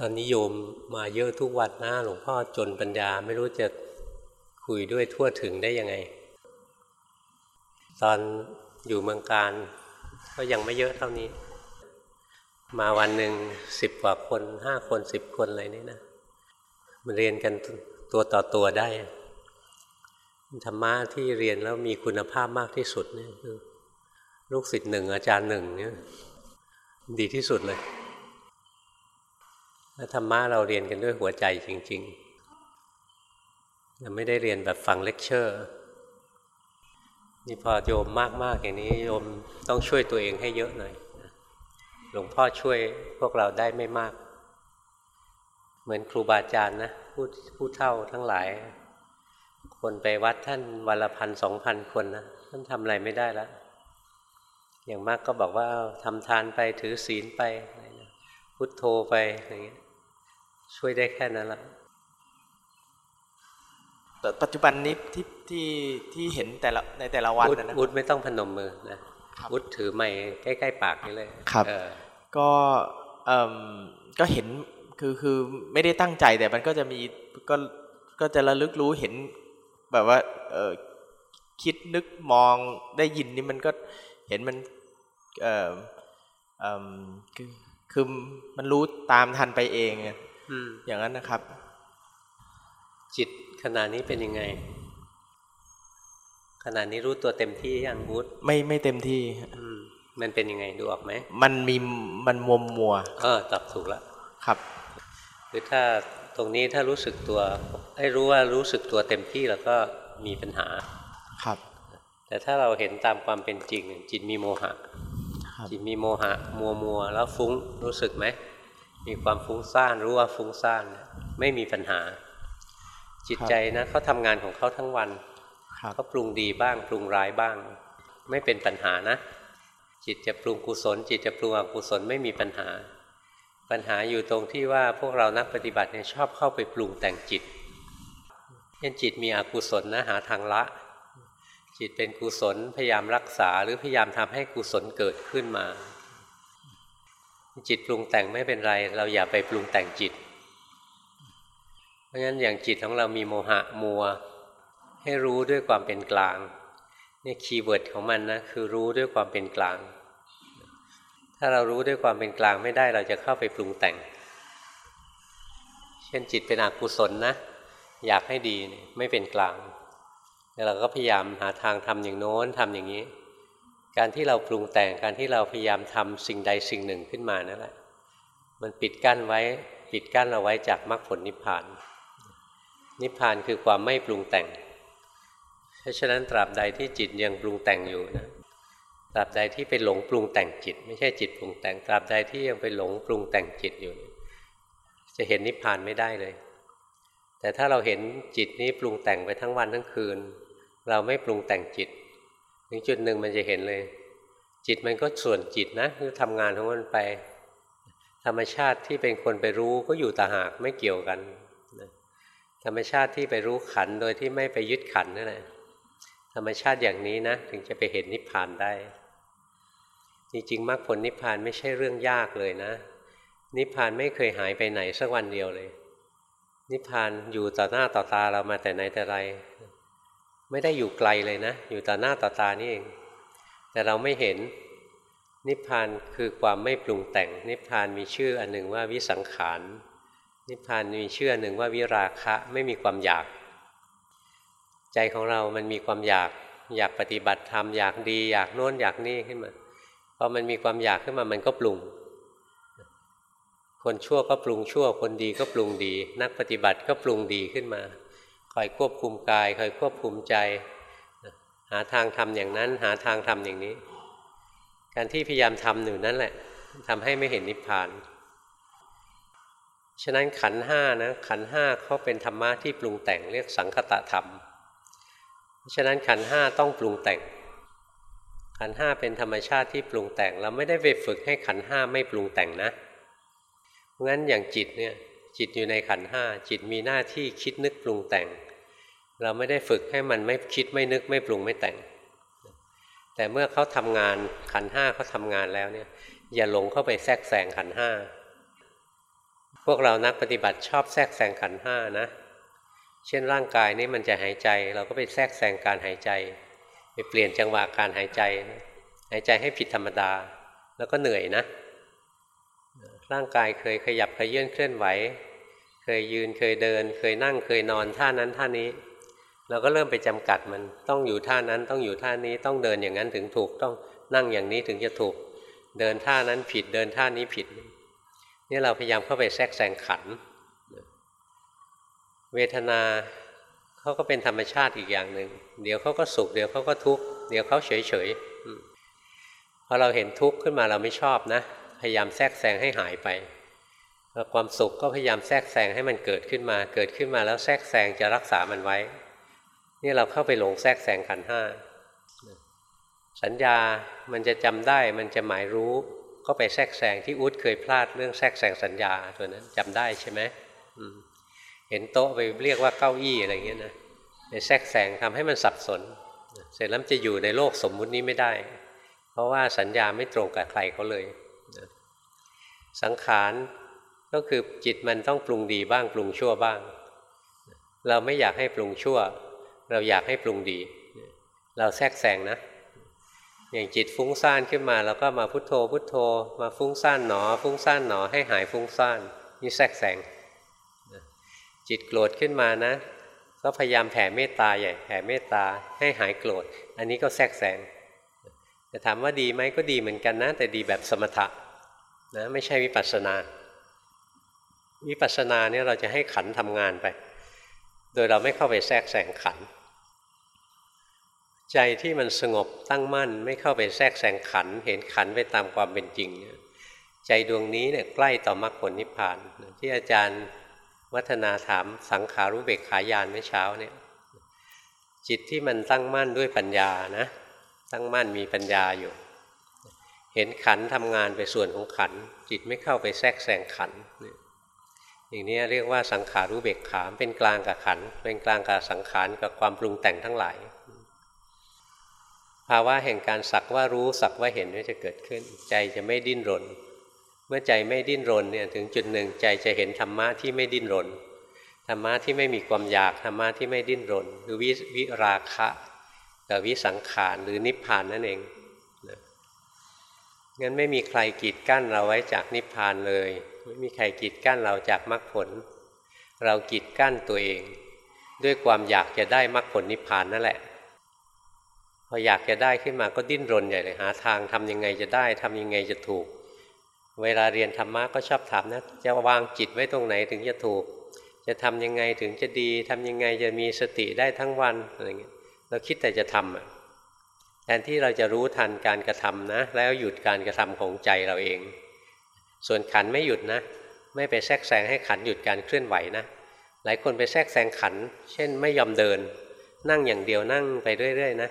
ตอนนี้โยมมาเยอะทุกวันนะหลวงพ่อจนปัญญาไม่รู้จะคุยด้วยทั่วถึงได้ยังไง ตอนอยู่เมืองการก็ยังไม่เยอะเท่านี้ มาวันหนึ่งสิบกว่าคนห้าคนสิบคนอะไรนี่นะมันเรียนกันตัวต่อตัวได้ธรรมะที่เรียนแล้วมีคุณภาพมากที่สุดนี่คือลูกศิษย์หนึ่งอาจารย์หนึ่งเนี่ยดีที่สุดเลย และธรรมะเราเรียนกันด้วยหัวใจจริงๆเราไม่ได้เรียนแบบฟังเลคเชอร์ นี่พอโยมมากๆอย่างนี้โยมต้องช่วยตัวเองให้เยอะหน่อยหลวงพ่อช่วยพวกเราได้ไม่มาก เหมือนครูบาอาจารย์นะผู้ผู้เท่าทั้งหลาย คนไปวัดท่านวันละพันสองพันคนนะท่านทำอะไรไม่ได้แล้วอย่างมากก็บอกว่าทำทานไปถือศีลไปพุทโธไปอย่างเงี้ย ช่วยได้แค่นั้นละแต่ปัจจุบันนี้ที่ที่ที่เห็นแต่ละในแต่ละวันนะอุดไม่ต้องพนมมือนะอุดถือไม้ใกล้ๆปากนี่เลยครับก็เอ่อก็เห็นคือคือไม่ได้ตั้งใจแต่มันก็จะมีก็ก็จะระลึกรู้เห็นแบบว่า เออคิดนึกมองได้ยินนี่มันก็เห็นมันเออเออคือคือมันรู้ตามทันไปเอง อย่างนั้นนะครับ จิตขณะนี้เป็นยังไงขณะนี้รู้ตัวเต็มที่ยังวุฒไม่ไม่เต็มที่มันเป็นยังไงดูออกไหมมันมีมันมัวมัวเออตอบถูกแล้วครับคือถ้าตรงนี้ถ้ารู้สึกตัว ให้รู้ว่ารู้สึกตัวเต็มที่แล้วก็มีปัญหาครับ แต่ถ้าเราเห็นตามความเป็นจริงจิตมีโมหะจิตมีโมหะ มัวมัวแล้วฟุ้งรู้สึกไหม มีความฟุ้งซ่านรู้ว่าฟุ้งซ่านไม่มีปัญหา จิตใจนะเขาทำงานของเขาทั้งวันเขาปรุงดีบ้าง ปรุงร้ายบ้าง ไม่เป็นปัญหานะ จิตจะปรุงกุศล จิตจะปรุงอกุศลไม่มีปัญหา ปัญหาอยู่ตรงที่ว่าพวกเรานักปฏิบัติเนี่ยชอบเข้าไปปรุงแต่งจิตเช่นจิตมีอกุศลนะหาทางละ จิตเป็นกุศลพยายามรักษาหรือพยายามทำให้กุศลเกิดขึ้นมา จิตปรุงแต่งไม่เป็นไร เราอย่าไปปรุงแต่งจิต เพราะฉะนั้นอย่างจิตของเรามีโมหะมัว ให้รู้ด้วยความเป็นกลางนี่ keyword ของมันนะคือรู้ด้วยความเป็นกลาง ถ้าเรารู้ด้วยความเป็นกลางไม่ได้เราจะเข้าไปปรุงแต่ง เช่นจิตเป็นอกุศลนะ อยากให้ดีไม่เป็นกลางเราก็พยายามหาทางทำอย่างโน้นทำอย่างนี้ การที่เราปรุงแต่งการที่เราพยายามทำสิ่งใดสิ่งหนึ่งขึ้นมานั่นแหละ มันปิดกั้นไว้ปิดกั้นเราไว้จากมรรคผลนิพพาน นิพพานคือความไม่ปรุงแต่ง เพราะฉะนั้นตราบใดที่จิตยังปรุงแต่งอยู่นะตราบใดที่ไปหลงปรุงแต่งจิต ไม่ใช่จิตปรุงแต่งตราบใดที่ยังไปหลงปรุงแต่งจิตอยู่ จะเห็นนิพพานไม่ได้เลย แต่ถ้าเราเห็นจิตนี้ปรุงแต่งไปทั้งวันทั้งคืน เราไม่ปรุงแต่งจิต ถึงจุดหนึ่งมันจะเห็นเลย จิตมันก็ส่วนจิตนะคือทำงานของมันไป ธรรมชาติที่เป็นคนไปรู้ก็อยู่ต่างหากไม่เกี่ยวกันธรรมชาติที่ไปรู้ขันโดยที่ไม่ไปยึดขันนั่นแหละธรรมชาติอย่างนี้นะ ถึงจะไปเห็นนิพพานได้ จริงๆมรรคผลนิพพานไม่ใช่เรื่องยากเลยนะ นิพพานไม่เคยหายไปไหนสักวันเดียวเลย นิพพานอยู่ต่อหน้าต่อตาเรามาแต่ไหนแต่ไร ไม่ได้อยู่ไกลเลยนะ อยู่ต่อหน้าต่อตานี่เอง แต่เราไม่เห็นนิพพานคือความไม่ปรุงแต่ง นิพพานมีชื่ออันหนึ่งว่าวิสังขารนิพพานมีชื่ออันหนึ่งว่าวิราคะไม่มีความอยาก ใจของเรามันมีความอยากอยากปฏิบัติธรรมอยากดี อยากโน้นอยากนี่ขึ้นมาพอมันมีความอยากขึ้นมามันก็ปรุง คนชั่วก็ปรุงชั่ว คนดีก็ปรุงดี นักปฏิบัติก็ปรุงดีขึ้นมา คอยควบคุมกาย คอยควบคุมใจ หาทางทำอย่างนั้น หาทางทำอย่างนี้ การที่พยายามทำอยู่นั่นแหละทำให้ไม่เห็นนิพพาน ฉะนั้นขันห้านะขันห้าเขาเป็นธรรมะที่ปรุงแต่งเรียกสังคตะธรรม ฉะนั้นขันห้าต้องปรุงแต่ง ขันห้าเป็นธรรมชาติที่ปรุงแต่งเราไม่ได้ไปฝึกให้ขันห้าไม่ปรุงแต่งนะงั้นอย่างจิตเนี่ยจิตอยู่ในขันห้าจิตมีหน้าที่คิดนึกปรุงแต่ง เราไม่ได้ฝึกให้มันไม่คิดไม่นึกไม่ปรุงไม่แต่ง แต่เมื่อเขาทำงานขันห้าเขาทำงานแล้วเนี่ย อย่าหลงเข้าไปแทรกแซงขันห้าพวกเรานักปฏิบัติชอบแทรกแซงขันห้านะ เช่นร่างกายนี่มันจะหายใจ เราก็ไปแทรกแซงการหายใจ ไปเปลี่ยนจังหวะการหายใจ หายใจให้ผิดธรรมดา แล้วก็เหนื่อยนะ ร่างกายเคยขยับขยื่นเคลื่อนไหว เคยยืนเคยเดิน เคยนั่งเคยนอนท่านั้นท่านี้ เราก็เริ่มไปจำกัดมันต้องอยู่ท่านั้นต้องอยู่ท่านี้ต้องเดินอย่างนั้นถึงถูกต้องนั่งอย่างนี้ถึงจะถูก เดินท่านั้นผิดเดินท่านี้ผิดนี่เราพยายามเข้าไปแทรกแซงขัน เวทนาเขาก็เป็นธรรมชาติอีกอย่างหนึ่งเดี๋ยวเขาก็สุขเดี๋ยวเขาก็ทุกข์เดี๋ยวเขาเฉยเฉยพอเราเห็นทุกข์ขึ้นมาเราไม่ชอบนะ พยายามแทรกแซงให้หายไปความสุขก็พยายามแทรกแซงให้มันเกิดขึ้นมา เกิดขึ้นมาแล้วแทรกแซงจะรักษามันไว้ นี่เราเข้าไปหลงแทรกแซงขันห้าสัญญามันจะจำได้มันจะหมายรู้ก็ไปแทรกแซงที่อุดเคยพลาดเรื่องแทรกแซงสัญญาตัวนั้นจำได้ใช่ไหมเห็นโต๊ะไปเรียกว่าเก้าอี้อะไรเงี้ยนะไปแทรกแซงทำให้มันสับสน เสร็จแล้วจะอยู่ในโลกสมมุตินี้ไม่ได้ เพราะว่าสัญญาไม่ตรงกับใครเขาเลยสังขารก็คือจิตมันต้องปรุงดีบ้างปรุงชั่วบ้าง เราไม่อยากให้ปรุงชั่ว เราอยากให้ปรุงดี เราแทรกแซงนะอย่างจิตฟุ้งซ่านขึ้นมาเราก็มาพุโทโธพุโทโธ มาฟุ้งซ่านหนอ ฟุ้งซ่านหนอให้หายฟุ้งซ่านนี่แทรกแซงจิตโกรธขึ้นมานะ ก็พยายามแผ่เมตตาใหญ่แผ่เมตตาให้หายโกรธ อันนี้ก็แทรกแซงจะถามว่าดีไหมก็ดีเหมือนกันนะ แต่ดีแบบสมถะนะไม่ใช่วิปัสสนาวิปัสสนาเนี่ยเราจะให้ขันทำงานไป โดยเราไม่เข้าไปแทรกแซงขัน ใจที่มันสงบตั้งมั่นไม่เข้าไปแทรกแซงขัน เห็นขันไปตามความเป็นจริง ใจดวงนี้เนี่ยใกล้ต่อมรรคผลนิพพาน ที่อาจารย์วัฒนาถามสังขารุเบกขายานเมื่อเช้าเนี่ยจิตที่มันตั้งมั่นด้วยปัญญานะตั้งมั่นมีปัญญาอยู่ เห็นขันทำงานไปส่วนของขัน จิตไม่เข้าไปแทรกแซงขัน อย่างนี้เรียกว่าสังขารุเบกขามเป็นกลางกับขัน เป็นกลางกับสังขารกับความปรุงแต่งทั้งหลาย ภาวะแห่งการสักว่ารู้สักว่าเห็นนี่จะเกิดขึ้น ใจจะไม่ดิ้นรน เมื่อใจไม่ดิ้นรนเนี่ยถึงจุดหนึ่งใจจะเห็นธรรมะที่ไม่ดิ้นรนธรรมะที่ไม่มีความอยากธรรมะที่ไม่ดิ้นรนคือวิวราคะกับวิสังขารหรือนิพพานนั่นเองงั้นไม่มีใครกีดกั้นเราไว้จากนิพพานเลย ไม่มีใครกีดกั้นเราจากมรรคผล เรากีดกั้นตัวเอง ด้วยความอยากจะได้มรรคผลนิพพานนั่นแหละ พออยากจะได้ขึ้นมาก็ดิ้นรนใหญ่เลยหาทางทำยังไงจะได้ทำยังไงจะถูก เวลาเรียนธรรมะก็ชอบถามนะจะวางจิตไว้ตรงไหนถึงจะถูก จะทำยังไงถึงจะดีทำยังไงจะมีสติได้ทั้งวันอะไรเงี้ยเราคิดแต่จะทำอะแทนที่เราจะรู้ทันการกระทำนะ แล้วหยุดการกระทำของใจเราเอง ส่วนขันไม่หยุดนะ ไม่ไปแทรกแซงให้ขันหยุดการเคลื่อนไหวนะ หลายคนไปแทรกแซงขัน เช่นไม่ยอมเดิน นั่งอย่างเดียวนั่งไปเรื่อยๆนะ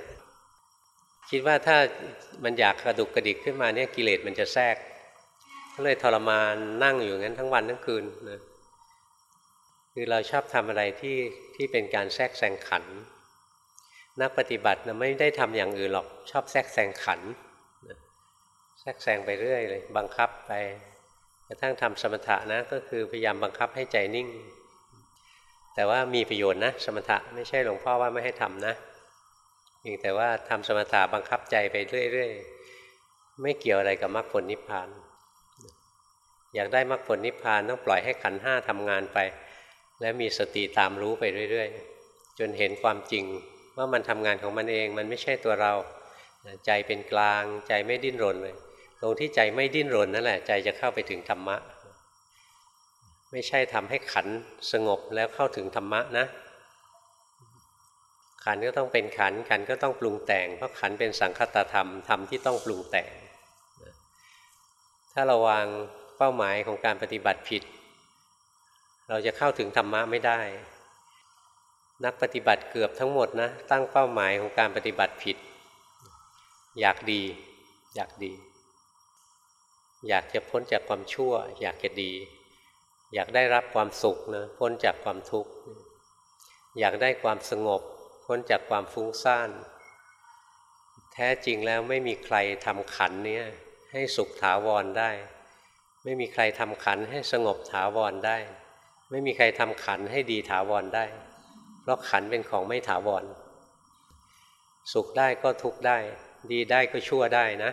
คิดว่าถ้ามันอยากกระดุกกระดิกขึ้นมาเนี่ยกิเลสมันจะแทรกก็เลยทรมานนั่งอยู่งั้นทั้งวันทั้งคืนนะคือเราชอบทำอะไรที่ที่เป็นการแทรกแซงขัน นักปฏิบัตินะไม่ได้ทำอย่างอื่นหรอกชอบแทรกแซงขันแทรกแซงไปเรื่อยเลย บังคับไป กระทั่งทำสมถะนะก็คือพยายามบังคับให้ใจนิ่ง แต่ว่ามีประโยชน์นะ สมถะไม่ใช่หลวงพ่อว่าไม่ให้ทำนะพียงแต่ว่าทำสมถะบังคับใจไปเรื่อยๆไม่เกี่ยวอะไรกับมรรคผลนิพพาน อยากได้มรรคผลนิพพานต้องปล่อยให้ขันห้าทำงานไป และมีสติตามรู้ไปเรื่อยๆ จนเห็นความจริงว่ามันทำงานของมันเองมันไม่ใช่ตัวเรา ใจเป็นกลางใจไม่ดิ้นรนเลย รงที่ใจไม่ดิ้นรนนั่นแหละใจจะเข้าไปถึงธรรมะ ไม่ใช่ทำให้ขันสงบแล้วเข้าถึงธรรมะนะ ขันก็ต้องเป็นขันขันก็ต้องปรุงแต่ง เพราะขันเป็นสังคตธรรมธรรมที่ต้องปรุงแต่ง ถ้าเราวางเป้าหมายของการปฏิบัติผิด เราจะเข้าถึงธรรมะไม่ได้ นักปฏิบัติเกือบทั้งหมดนะตั้งเป้าหมายของการปฏิบัติผิด อยากดี อยากดี อยากจะพ้นจากความชั่ว อยากจะดี อยากได้รับความสุขนะพ้นจากความทุกข์ อยากได้ความสงบ พ้นจากความฟุ้งซ่าน แท้จริงแล้วไม่มีใครทำขันนี้ให้สุขถาวรได้ ไม่มีใครทำขันให้สงบถาวรได้ ไม่มีใครทำขันให้ดีถาวรได้ เพราะขันเป็นของไม่ถาวร สุขได้ก็ทุกข์ได้ ดีได้ก็ชั่วได้นะ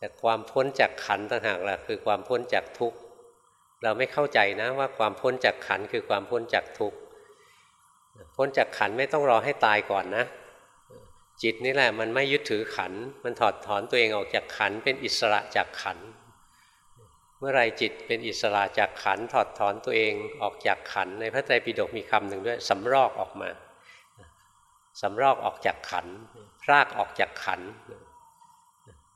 แต่ความพ้นจากขันต่างหากล่ะคือความพ้นจากทุกข์เราไม่เข้าใจนะว่าความพ้นจากขันคือความพ้นจากทุกข์พ้นจากขันไม่ต้องรอให้ตายก่อนนะ จิตนี่แหละมันไม่ยึดถือขัน มันถอดถอนตัวเองออกจากขันเป็นอิสระจากขัน เมื่อไรจิตเป็นอิสระจากขันถอดถอนตัวเองออกจากขัน ในพระไตรปิฎกมีคำหนึ่งด้วยสำรอกออกมาสำรอกออกจากขันพรากออกจากขัน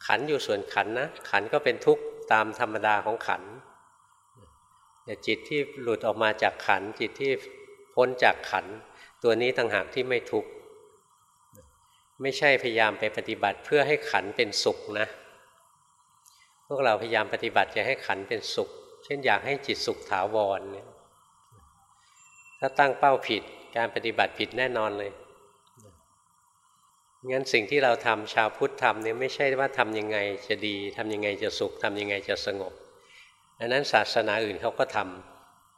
ขันอยู่ส่วนขันนะ ขันก็เป็นทุกข์ตามธรรมดาของขันแต่จิตที่หลุดออกมาจากขัน จิตที่พ้นจากขัน ตัวนี้ต่างหากที่ไม่ทุกข์ไม่ใช่พยายามไปปฏิบัติเพื่อให้ขันเป็นสุขนะ พวกเราพยายามปฏิบัติจะให้ขันเป็นสุข เช่นอยากให้จิตสุขถาวรเนี่ยถ้าตั้งเป้าผิดการปฏิบัติผิดแน่นอนเลย งั้นสิ่งที่เราทำชาวพุทธทำเนี่ยไม่ใช่ว่าทำยังไงจะดีทำยังไงจะสุขทำยังไงจะสงบอันนั้นศาสนาอื่นเขาก็ท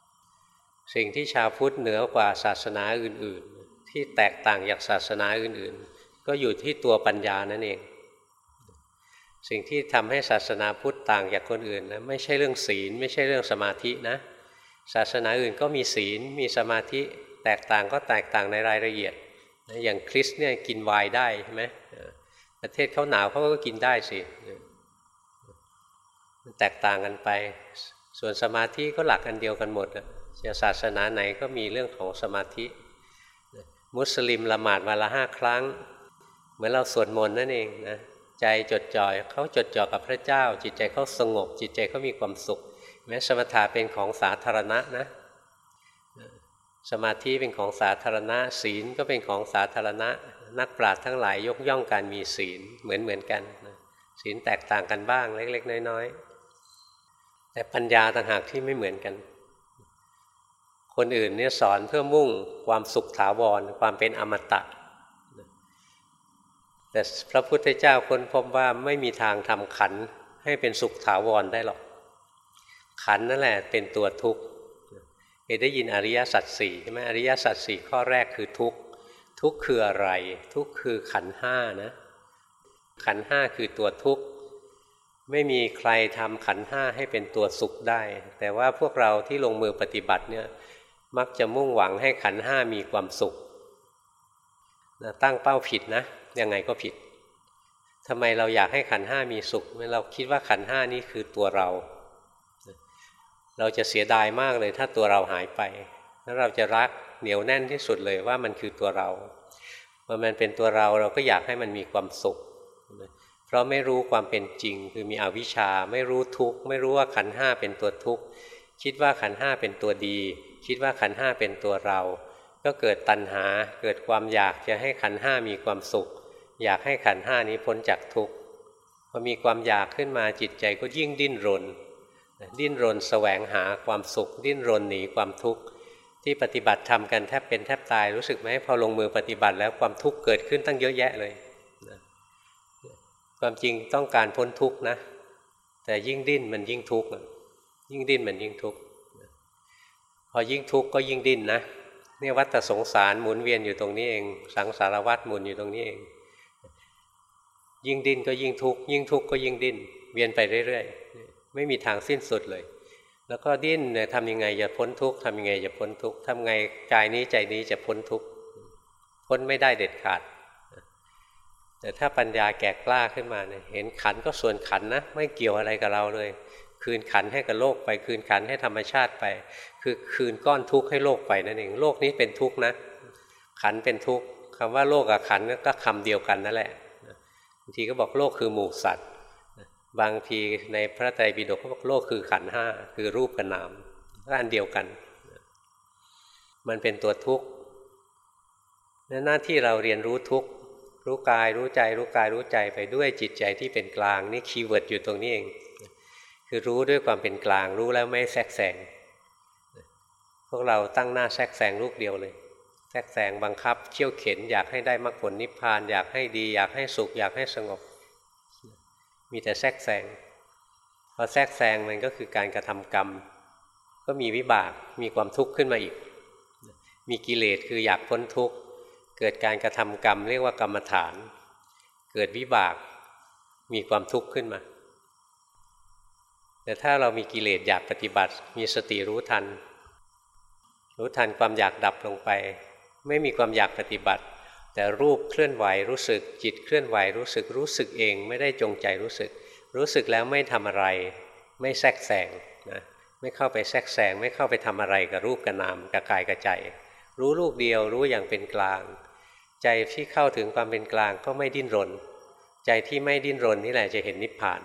ำสิ่งที่ชาวพุทธเหนือกว่าศาสนาอื่น ๆ ที่แตกต่างจากศาสนาอื่น ๆ ก็อยู่ที่ตัวปัญญานั่นเอง สิ่งที่ทำให้ศาสนาพุทธต่างจากคนอื่นนะไม่ใช่เรื่องศีล ไม่ใช่เรื่องสมาธินะ ศาสนาอื่นก็มีศีลมีสมาธิแตกต่างก็แตกต่างในรายละเอียด อย่างคริสเนี่ยกินไวน์ได้ใช่ไหมประเทศเขาหนาวเขาก็กินได้สิมันแตกต่างกันไป ส่วนสมาธิก็หลักอันเดียวกันหมดจะศาสนาไหนก็มีเรื่องของสมาธิ มุสลิมละหมาดมาละห้าครั้ง เหมือนเราสวดมนต์นั่นเองนะใจจดจ่อยเขาจดจ่อกับพระเจ้า จิตใจเขาสงบ จิตใจเขามีความสุข แม้สมถะเป็นของสาธารณะนะ สมาธิเป็นของสาธารณะ ศีลก็เป็นของสาธารณะ นักปราชญ์ทั้งหลายยกย่องการมีศีลเหมือนเหมือนกัน ศีลแตกต่างกันบ้างเล็ก ๆ น้อยๆ แต่ปัญญาต่างหากที่ไม่เหมือนกัน คนอื่นเนี่ยสอนเพื่อมุ่งความสุขถาวรความเป็นอมตะ แต่พระพุทธเจ้าค้นพบว่าไม่มีทางทำขันให้เป็นสุขถาวรได้หรอก ขันนั่นแหละเป็นตัวทุกข์ เคยได้ยินอริยสัจสี่ใช่ไหมอริยสัจสี่ข้อแรกคือทุกข์ทุกข์คืออะไร ทุกข์คือขันห้านะขันห้าคือตัวทุกข์ไม่มีใครทำขันห้าให้เป็นตัวสุขได้ แต่ว่าพวกเราที่ลงมือปฏิบัติเนี่ยมักจะมุ่งหวังให้ขันห้ามีความสุขตั้งเป้าผิดนะยังไงก็ผิดทำไมเราอยากให้ขันห้ามีสุขเราคิดว่าขันห้านี้คือตัวเรา เราจะเสียดายมากเลยถ้าตัวเราหายไป แล้วเราจะรักเหนียวแน่นที่สุดเลยว่ามันคือตัวเราเมื่อมันเป็นตัวเราเราก็อยากให้มันมีความสุข เพราะไม่รู้ความเป็นจริง คือมีอวิชชาไม่รู้ทุกข์ไม่รู้ว่าขันห้าเป็นตัวทุกข์คิดว่าขันห้าเป็นตัวดี คิดว่าขันห้าเป็นตัวเรา ก็เกิดตัณหาเกิดความอยากจะให้ขันห้ามีความสุข อยากให้ขันห้านี้พ้นจากทุกข์พอมีความอยากขึ้นมาจิตใจก็ยิ่งดิ้นรน ดิ้นรนสแสวงหาความสุข ดิ้นรนหนีความทุกข์ที่ปฏิบัติทำกันแทบเป็นแทบตายรู้สึกไหมพอลงมือปฏิบัติแล้วความทุกข์เกิดขึ้นตั้งเยอะแยะเลยความจริงต้องการพ้นทุกข์นะ แต่ยิ่งดิ้นมันยิ่งทุกข์ยิ่งดิ้นมันยิ่งทุกข์พอยิ่งทุกข์ก็ยิ่งดิ้นนะเนี่ยวัฏสงสารหมุนเวียนอยู่ตรงนี้เอง สังสารวัฏหมุนอยู่ตรงนี้เอง ยิ่งดิ้นก็ยิ่งทุกข์ยิ่งทุกข์ก็ยิ่งดิ้นเวียนไปเรื่อยๆ ไม่มีทางสิ้นสุดเลย แล้วก็ดิ้นเนี่ยทำยังไงจะพ้นทุกข์ทำยังไงจะพ้นทุกข์ทำไงกายนี้ใจนี้จะพ้นทุกข์พ้นไม่ได้เด็ดขาด แต่ถ้าปัญญาแก่กล้าขึ้นมาเนี่ยเห็นขันก็ส่วนขันนะ ไม่เกี่ยวอะไรกับเราเลย คืนขันธ์ให้กับโลกไป คืนขันธ์ให้ธรรมชาติไป คือคืนก้อนทุกข์ให้โลกไปนั่นเองโลกนี้เป็นทุกข์นะ ขันธ์เป็นทุกข์คำว่าโลกกับขันธ์ก็คำเดียวกันนั่นแหละบางทีก็บอกโลกคือหมู่สัตว์ บางทีในพระไตรปิฎกก็บอกโลกคือขันธ์ห้าคือรูปกับนามก็อันเดียวกัน มันเป็นตัวทุกข์หน้าที่เราเรียนรู้ทุกข์รู้กายรู้ใจรู้กายรู้ใจไปด้วยจิตใจที่เป็นกลางนี่ keyword อยู่ตรงนี้เอง คือรู้ด้วยความเป็นกลางรู้แล้วไม่แทรกแซงพวกเราตั้งหน้าแทรกแซงลูกเดียวเลย แทรกแซงบังคับเขี่ยวเข็น อยากให้ได้มรรคผลนิพพาน อยากให้ดี อยากให้สุข อยากให้สงบ มีแต่แทรกแซงพอแทรกแซงมันก็คือการกระทำกรรม ก็มีวิบากมีความทุกข์ขึ้นมาอีก มีกิเลสคืออยากพ้นทุกข์ เกิดการกระทำกรรม เรียกว่ากรรมฐาน เกิดวิบากมีความทุกข์ขึ้นมา แต่ถ้าเรามีกิเลสอยากปฏิบัติ มีสติรู้ทัน รู้ทันความอยากดับลงไป ไม่มีความอยากปฏิบัติ แต่รูปเคลื่อนไหวรู้สึก จิตเคลื่อนไหวรู้สึกรู้สึกเอง ไม่ได้จงใจรู้สึก รู้สึกแล้วไม่ทำอะไร ไม่แทรกแซงนะไม่เข้าไปแทรกแซงไม่เข้าไปทำอะไรกับรูปกับนามกับกายกับใจ รู้ลูกเดียวรู้อย่างเป็นกลาง ใจที่เข้าถึงความเป็นกลางก็ไม่ดิ้นรน ใจที่ไม่ดิ้นรนนี่แหละจะเห็นนิพพาน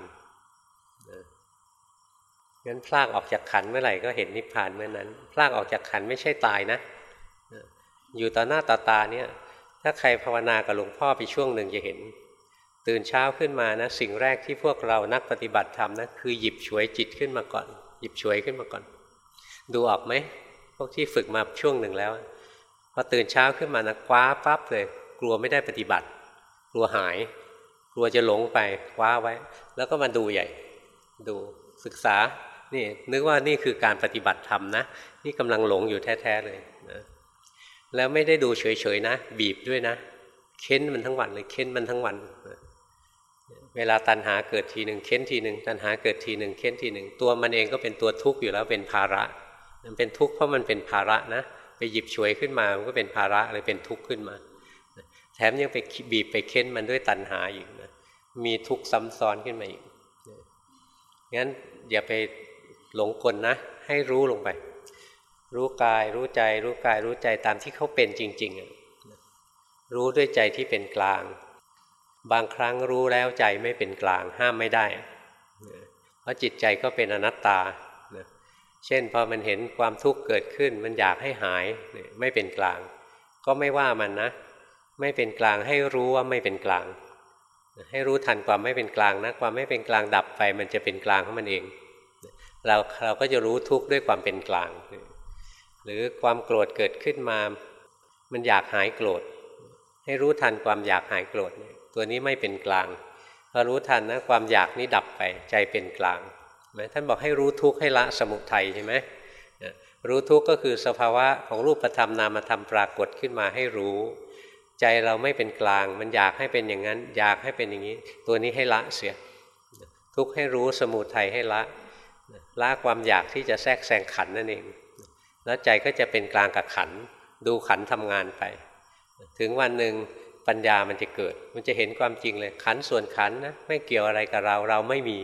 งั้นพลากออกจากขันเมื่อไหร่ก็เห็นนิพพานเมื่อนั้นพลากออกจากขันไม่ใช่ตายนะ อยู่ต่อหน้าต่อตาเนี่ย ถ้าใครภาวนากับหลวงพ่อไปช่วงหนึ่งจะเห็น ตื่นเช้าขึ้นมานะ สิ่งแรกที่พวกเรานักปฏิบัติทำนะคือหยิบฉวยจิตขึ้นมาก่อน หยิบฉวยขึ้นมาก่อน ดูออกไหมพวกที่ฝึกมาช่วงหนึ่งแล้วพอตื่นเช้าขึ้นมานะคว้าปั๊บเลยกลัวไม่ได้ปฏิบัติ กลัวหาย กลัวจะหลงไปคว้าไว้ แล้วก็มาดูใหญ่ ดูศึกษานี่นึกว่านี่คือการปฏิบัติธรรมนะ นี่กำลังหลงอยู่แท้ๆเลยนะ แล้วไม่ได้ดูเฉยๆนะ บีบด้วยนะเค้นมันทั้งวันเลยเค้นมันทั้งวัน เวลาตัณหาเกิดทีหนึ่งเค้นทีหนึ่งตัณหาเกิดทีหนึ่งเค้นทีหนึ่งตัวมันเองก็เป็นตัวทุกข์อยู่แล้วเป็นภาระ มันเป็นทุกข์เพราะมันเป็นภาระนะไปหยิบฉวยขึ้นมามันก็เป็นภาระเลยเป็นทุกข์ขึ้นมา แถมยังไปบีบไปเค้นมันด้วยตัณหาอีกนะมีทุกข์ซ้ำซ้อนขึ้นมาอีกงั้นอย่าไปหลงกลนะ ให้รู้ลงไป รู้กายรู้ใจ รู้กายรู้ใจตามที่เขาเป็นจริงๆรู้ด้วยใจที่เป็นกลาง บางครั้งรู้แล้วใจไม่เป็นกลางห้ามไม่ได้ เพราะจิตใจก็เป็นอนัตตา เช่นพอมันเห็นความทุกข์เกิดขึ้น มันอยากให้หายไม่เป็นกลาง ก็ไม่ว่ามันนะ ไม่เป็นกลางให้รู้ว่าไม่เป็นกลาง ให้รู้ทันความไม่เป็นกลางนะความไม่เป็นกลางดับไป มันจะเป็นกลางของมันเองเราเราก็จะรู้ทุกข์ด้วยความเป็นกลาง หรือความโกรธเกิดขึ้นมา มันอยากหายโกรธ ให้รู้ทันความอยากหายโกรธตัวนี้ไม่เป็นกลางพอรู้ทันนะความอยากนี้ดับไปใจเป็นกลางท่านบอกให้รู้ทุกข์ให้ละสมุทัยใช่ไหมรู้ทุกข์ก็คือสภาวะของรูปธรรมนามธรรมปรากฏขึ้นมาให้รู้ ใจเราไม่เป็นกลาง มันอยากให้เป็นอย่างนั้น อยากให้เป็นอย่างนี้ ตัวนี้ให้ละเสีย ทุกข์ให้รู้สมุทัยให้ละละความอยากที่จะแทรกแซงขันนั่นเอง แล้วใจก็จะเป็นกลางกับขัน ดูขันทำงานไป ถึงวันหนึ่งปัญญามันจะเกิด มันจะเห็นความจริงเลย ขันส่วนขันนะไม่เกี่ยวอะไรกับเราเราไม่มี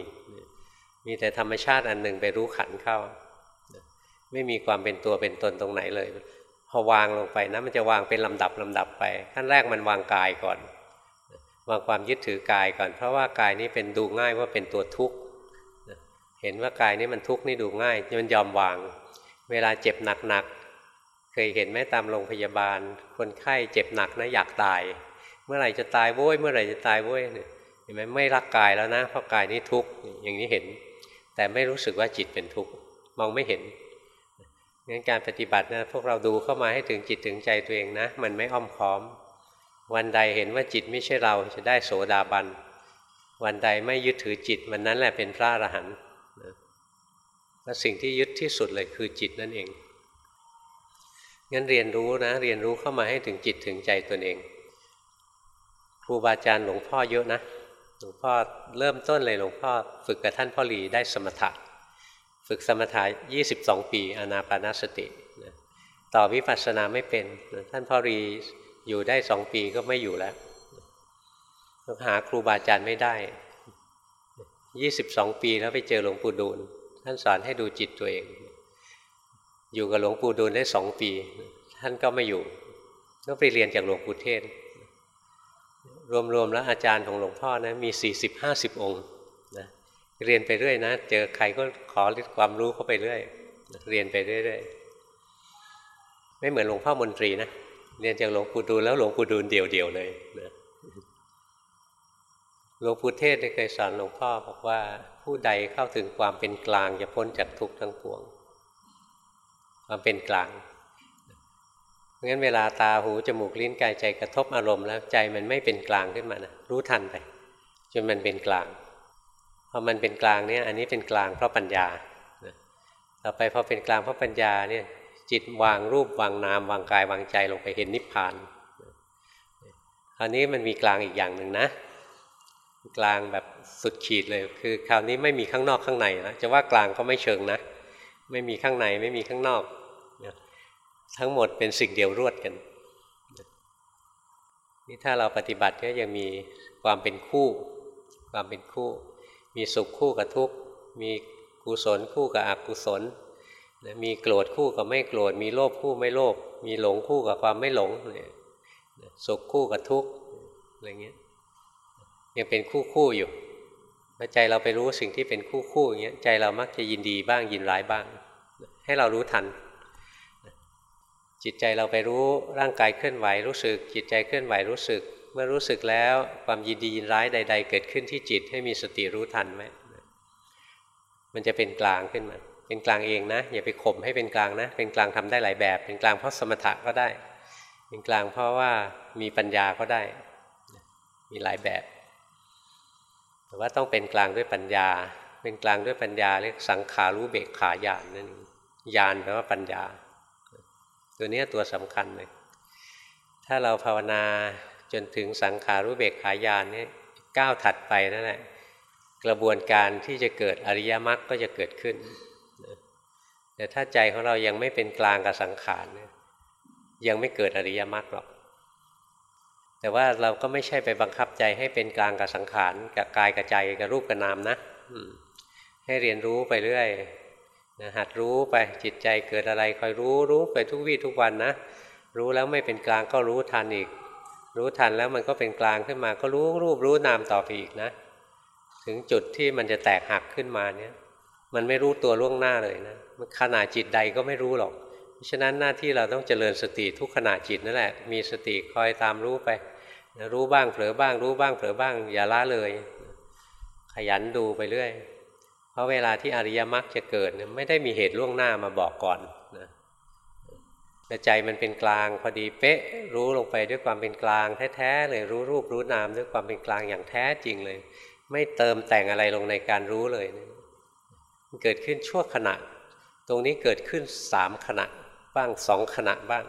มีแต่ธรรมชาติอันหนึ่งไปรู้ขันเข้า ไม่มีความเป็นตัวเป็นตนตรงไหนเลย พอวางลงไปนะมันจะวางเป็นลำดับลำดับไป ขั้นแรกมันวางกายก่อน วางความยึดถือกายก่อน เพราะว่ากายนี้เป็นดูง่ายว่าเป็นตัวทุกข์เห็นว่ากายนี้มันทุกข์นี่ดูง่ายมันยอมวาง เวลาเจ็บหนักๆ เคยเห็นไหมตามโรงพยาบาล คนไข้เจ็บหนักนะอยากตาย เมื่อไหร่จะตายโว้ยเมื่อไหร่จะตายโว้ยเห็นไหมไม่รักกายแล้วนะเพราะกายนี้ทุกข์อย่างนี้เห็น แต่ไม่รู้สึกว่าจิตเป็นทุกข์มองไม่เห็นงั้นการปฏิบัตินะพวกเราดูเข้ามาให้ถึงจิตถึงใจตัวเองนะ มันไม่อ้อมค้อม วันใดเห็นว่าจิตไม่ใช่เราจะได้โสดาบัน วันใดไม่ยึดถือจิตมันนั้นแหละเป็นพระอรหันต์ และสิ่งที่ยึดที่สุดเลยคือจิตนั่นเองงั้นเรียนรู้นะ เรียนรู้เข้ามาให้ถึงจิตถึงใจตนเองครูบาอาจารย์หลวงพ่อเยอะนะหลวงพ่อเริ่มต้นเลยหลวงพ่อฝึกกับท่านพ่อหลีได้สมถะ ฝึกสมถะ22 ปีอนาปานสติต่อวิปัสสนาไม่เป็นท่านพ่อรีอยู่ได้สองปีก็ไม่อยู่แล้วหาครูบาอาจารย์ไม่ได้ 22 ปีแล้วไปเจอหลวงปู่ดูล ท่านสอนให้ดูจิตตัวเอง อยู่กับหลวงปู่ดูลได้สองปี ท่านก็ไม่อยู่ก็ไปเรียนจากหลวงปู่เทศ รวมๆแล้วอาจารย์ของหลวงพ่อนะมีสี่สิบห้าสิบองค์นะเรียนไปเรื่อยนะ เจอใครก็ขอความรู้เข้าไปเรื่อย เรียนไปเรื่อยๆไม่เหมือนหลวงพ่อมนตรีนะเรียนจากหลวงปู่ดูลแล้วหลวงปู่ดูลเดี่ยวๆเลยนะหลวงปู่เทศเคยสอนหลวงพ่อบอกว่า ผู้ใดเข้าถึงความเป็นกลางจะพ้นจากทุกข์ทั้งปวง ความเป็นกลางเพราะงั้นเวลาตาหูจมูกลิ้นกายใจกระทบอารมณ์แล้วใจมันไม่เป็นกลางขึ้นมานะรู้ทันไปจนมันเป็นกลางพอมันเป็นกลางเนี่ยอันนี้เป็นกลางเพราะปัญญาต่อไปพอเป็นกลางเพราะปัญญาเนี่ยจิตวางรูปวางนามวางกายวางใจลงไปเห็นนิพพานคราวนี้มันมีกลางอีกอย่างหนึ่งนะ กลางแบบสุดขีดเลย คือคราวนี้ไม่มีข้างนอกข้างในแล้วจะว่ากลางก็ไม่เชิงนะ ไม่มีข้างในไม่มีข้างนอก ทั้งหมดเป็นสิ่งเดียวรวดกันนี่ถ้าเราปฏิบัติก็ยังมีความเป็นคู่ ความเป็นคู่ มีสุขคู่กับทุกข์ มีกุศลคู่กับอกุศล มีโกรธคู่กับไม่โกรธ มีโลภคู่ไม่โลภ มีหลงคู่กับความไม่หลง สุขคู่กับทุกข์อะไรเงี้ย ยังเป็นคู่คู่อยู่พอใจเราไปรู้สิ่งที่เป็นคู่คู่อย่างเงี้ยใจเรามักจะยินดีบ้างยินร้ายบ้าง ให้เรารู้ทัน จิตใจเราไปรู้ร่างกายเคลื่อนไหวรู้สึก จิตใจเคลื่อนไหวรู้สึก เมื่อรู้สึกแล้วความยินดียินร้ายใด ๆ เกิดขึ้นที่จิตให้มีสติรู้ทันไหมมันจะเป็นกลางขึ้นมา เป็นกลางเองนะ อย่าไปข่มให้เป็นกลางนะ เป็นกลางทำได้หลายแบบ เป็นกลางเพราะสมถะก็ได้ เป็นกลางเพราะว่ามีปัญญาก็ได้ มีหลายแบบ แต่ว่าต้องเป็นกลางด้วยปัญญา เป็นกลางด้วยปัญญาเรียกสังขารู้เบกขาญาณนั่นเองญาณแปลว่าปัญญา ตัวนี้ตัวสำคัญเลย ถ้าเราภาวนาจนถึงสังขารู้เบกขาญาณนี่ก้าวถัดไปนั่นแหละกระบวนการที่จะเกิดอริยมรรคก็จะเกิดขึ้น แต่ถ้าใจของเรายังไม่เป็นกลางกับสังขารยังไม่เกิดอริยมรรคหรอก แต่ว่าเราก็ไม่ใช่ไปบังคับใจให้เป็นกลางกับสังขารกับกายกับใจกับรูปกับนามนะให้เรียนรู้ไปเรื่อยนะหัดรู้ไปจิตใจเกิดอะไรคอยรู้รู้ไปทุกวี่ทุกวันนะรู้แล้วไม่เป็นกลางก็รู้ทันอีก รู้ทันแล้วมันก็เป็นกลางขึ้นมา ก็รู้รูปรู้นามต่อไปอีกนะ ถึงจุดที่มันจะแตกหักขึ้นมาเนี่ย มันไม่รู้ตัวล่วงหน้าเลยนะขนาดจิตใดก็ไม่รู้หรอก ฉะนั้นหน้าที่เราต้องเจริญสติทุกขณะจิตนั่นแหละ มีสติคอยตามรู้ไป รู้บ้างเผลอบ้าง รู้บ้างเผลอบ้าง อย่าละเลย ขยันดูไปเรื่อย เพราะเวลาที่อริยมรรคจะเกิดไม่ได้มีเหตุล่วงหน้ามาบอกก่อนนะแต่ใจมันเป็นกลางพอดีเป๊ะ รู้ลงไปด้วยความเป็นกลางแท้ๆเลยรู้รูปรู้นามด้วยความเป็นกลางอย่างแท้จริงเลย ไม่เติมแต่งอะไรลงในการรู้เลยมันเกิดขึ้นชั่วขณะ ตรงนี้เกิดขึ้นสามขณะ บ้างสองขณะบ้าง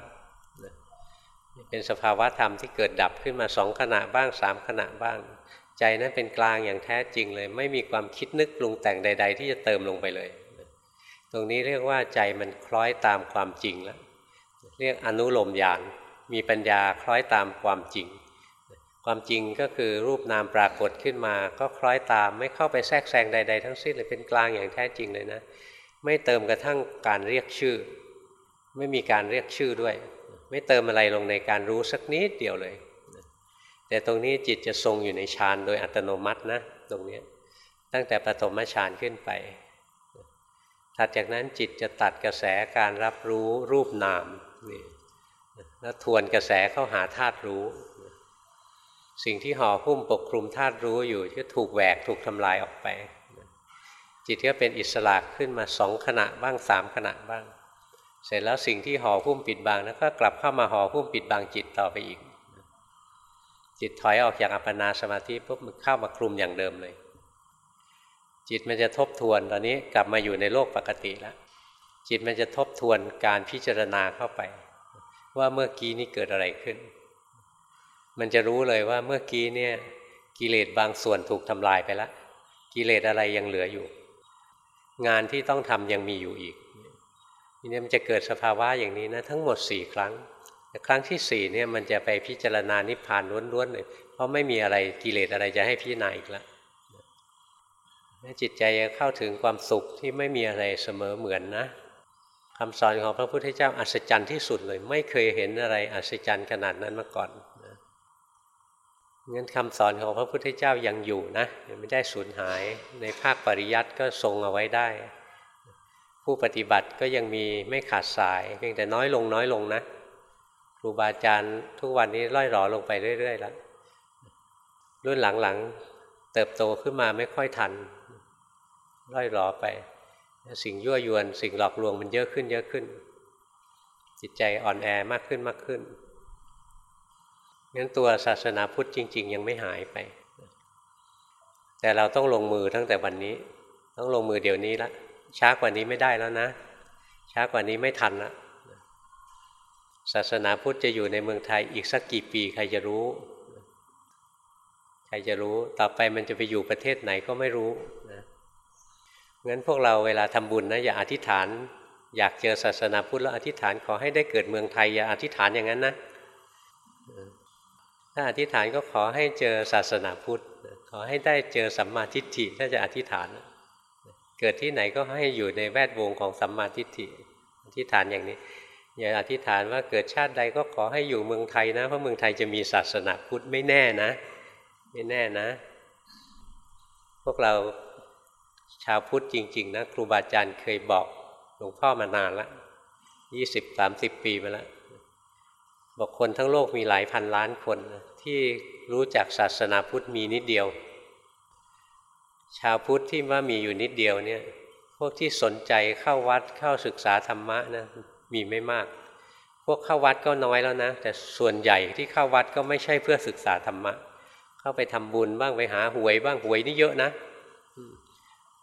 เป็นสภาวะธรรมที่เกิดดับขึ้นมาสองขณะบ้างสามขณะบ้าง ใจนั้นเป็นกลางอย่างแท้จริงเลย ไม่มีความคิดนึกปรุงแต่งใด ๆ ที่จะเติมลงไปเลย ตรงนี้เรียกว่าใจมันคล้อยตามความจริงแล้วเรียกอนุโลมญาณมีปัญญาคล้อยตามความจริง ความจริงก็คือรูปนามปรากฏขึ้นมา ก็คล้อยตามไม่เข้าไปแทรกแซงใด ๆ ทั้งสิ้นเลยเป็นกลางอย่างแท้จริงเลยนะ ไม่เติมกระทั่งการเรียกชื่อ ไม่มีการเรียกชื่อด้วย ไม่เติมอะไรลงในการรู้สักนิดเดียวเลย แต่ตรงนี้จิตจะทรงอยู่ในฌานโดยอัตโนมัตินะตรงนี้ตั้งแต่ปฐมฌานขึ้นไปถัดจากนั้นจิตจะตัดกระแสการรับรู้รูปนามนี่แล้วทวนกระแสเข้าหาธาตุรู้ สิ่งที่ห่อหุ้มปกคลุมธาตุรู้อยู่ก็ถูกแหวกถูกทำลายออกไป จิตก็เป็นอิสระขึ้นมาสองขณะบ้างสามขณะบ้าง เสร็จแล้วสิ่งที่ห่อหุ้มปิดบังแล้วก็กลับเข้ามาห่อหุ้มปิดบังจิตต่อไปอีก จิตถอยออกจากอัปปนาสมาธิปุ๊บมันเข้ามาคลุมอย่างเดิมเลย จิตมันจะทบทวนตอนนี้กลับมาอยู่ในโลกปกติแล้วจิตมันจะทบทวนการพิจารณาเข้าไป ว่าเมื่อกี้นี้เกิดอะไรขึ้น มันจะรู้เลยว่าเมื่อกี้เนี่ยกิเลสบางส่วนถูกทำลายไปแล้วกิเลสอะไรยังเหลืออยู่ งานที่ต้องทำยังมีอยู่อีก ทีนี้มันจะเกิดสภาวะอย่างนี้นะทั้งหมดสี่ครั้งแต่ครั้งที่สี่เนี่ยมันจะไปพิจารณานิพพานล้วนๆเลยเพราะไม่มีอะไรกิเลสอะไรจะให้พิจารณาอีกแล้วจิตใจจะเข้าถึงความสุขที่ไม่มีอะไรเสมอเหมือนนะคำสอนของพระพุทธเจ้าอัศจรรย์ที่สุดเลย ไม่เคยเห็นอะไรอัศจรรย์ขนาดนั้นมาก่อนนะงั้นคำสอนของพระพุทธเจ้ายังอยู่นะยังไม่ได้สูญหายในภาคปริยัติก็ทรงเอาไว้ได้ ผู้ปฏิบัติก็ยังมีไม่ขาดสาย เพียงแต่น้อยลงน้อยลงนะครูบาอาจารย์ทุกวันนี้ล่อยหลอลงไปเรื่อย ๆ แล้ว รุ่นหลังๆ เติบโตขึ้นมาไม่ค่อยทันล่อยหลอไป สิ่งยั่วยวน สิ่งหลอกลวงมันเยอะขึ้น เยอะขึ้น จิตใจอ่อนแอมากขึ้นมากขึ้นงั้นตัวศาสนาพุทธจริง ๆ ยังไม่หายไป แต่เราต้องลงมือตั้งแต่วันนี้ ต้องลงมือเดี๋ยวนี้ละ ช้ากว่านี้ไม่ได้แล้วนะ ช้ากว่านี้ไม่ทันละศาสนาพุทธจะอยู่ในเมืองไทยอีกสักกี่ปีใครจะรู้ ใครจะรู้ต่อไปมันจะไปอยู่ประเทศไหนก็ไม่รู้นะงั้นพวกเราเวลาทำบุญนะอย่าอธิษฐาน อยากเจอศาสนาพุทธแล้วอธิษฐานขอให้ได้เกิดเมืองไทย อย่าอธิษฐานอย่างนั้นนะถ้าอธิษฐานก็ขอให้เจอศาสนาพุทธขอให้ได้เจอสัมมาทิฏฐิถ้าจะอธิษฐาน เกิดที่ไหนก็ให้อยู่ในแวดวงของสัมมาทิฏฐิอธิษฐานอย่างนี้ อย่าอธิษฐานว่าเกิดชาติใดก็ขอให้อยู่เมืองไทยนะ เพราะเมืองไทยจะมีศาสนาพุทธไม่แน่นะ ไม่แน่นะ พวกเราชาวพุทธจริง ๆ นะ ครูบาอาจารย์เคยบอกหลวงพ่อมานานละยี่สิบสามสิบปีมาแล้วบอกคนทั้งโลกมีหลายพันล้านคนที่รู้จักศาสนาพุทธมีนิดเดียว ชาวพุทธที่ว่ามีอยู่นิดเดียวเนี่ย พวกที่สนใจเข้าวัดเข้าศึกษาธรรมะนะมีไม่มาก พวกเข้าวัดก็น้อยแล้วนะ แต่ส่วนใหญ่ที่เข้าวัดก็ไม่ใช่เพื่อศึกษาธรรมะ เข้าไปทำบุญบ้างไปหาหวยบ้างหวยนี่เยอะนะ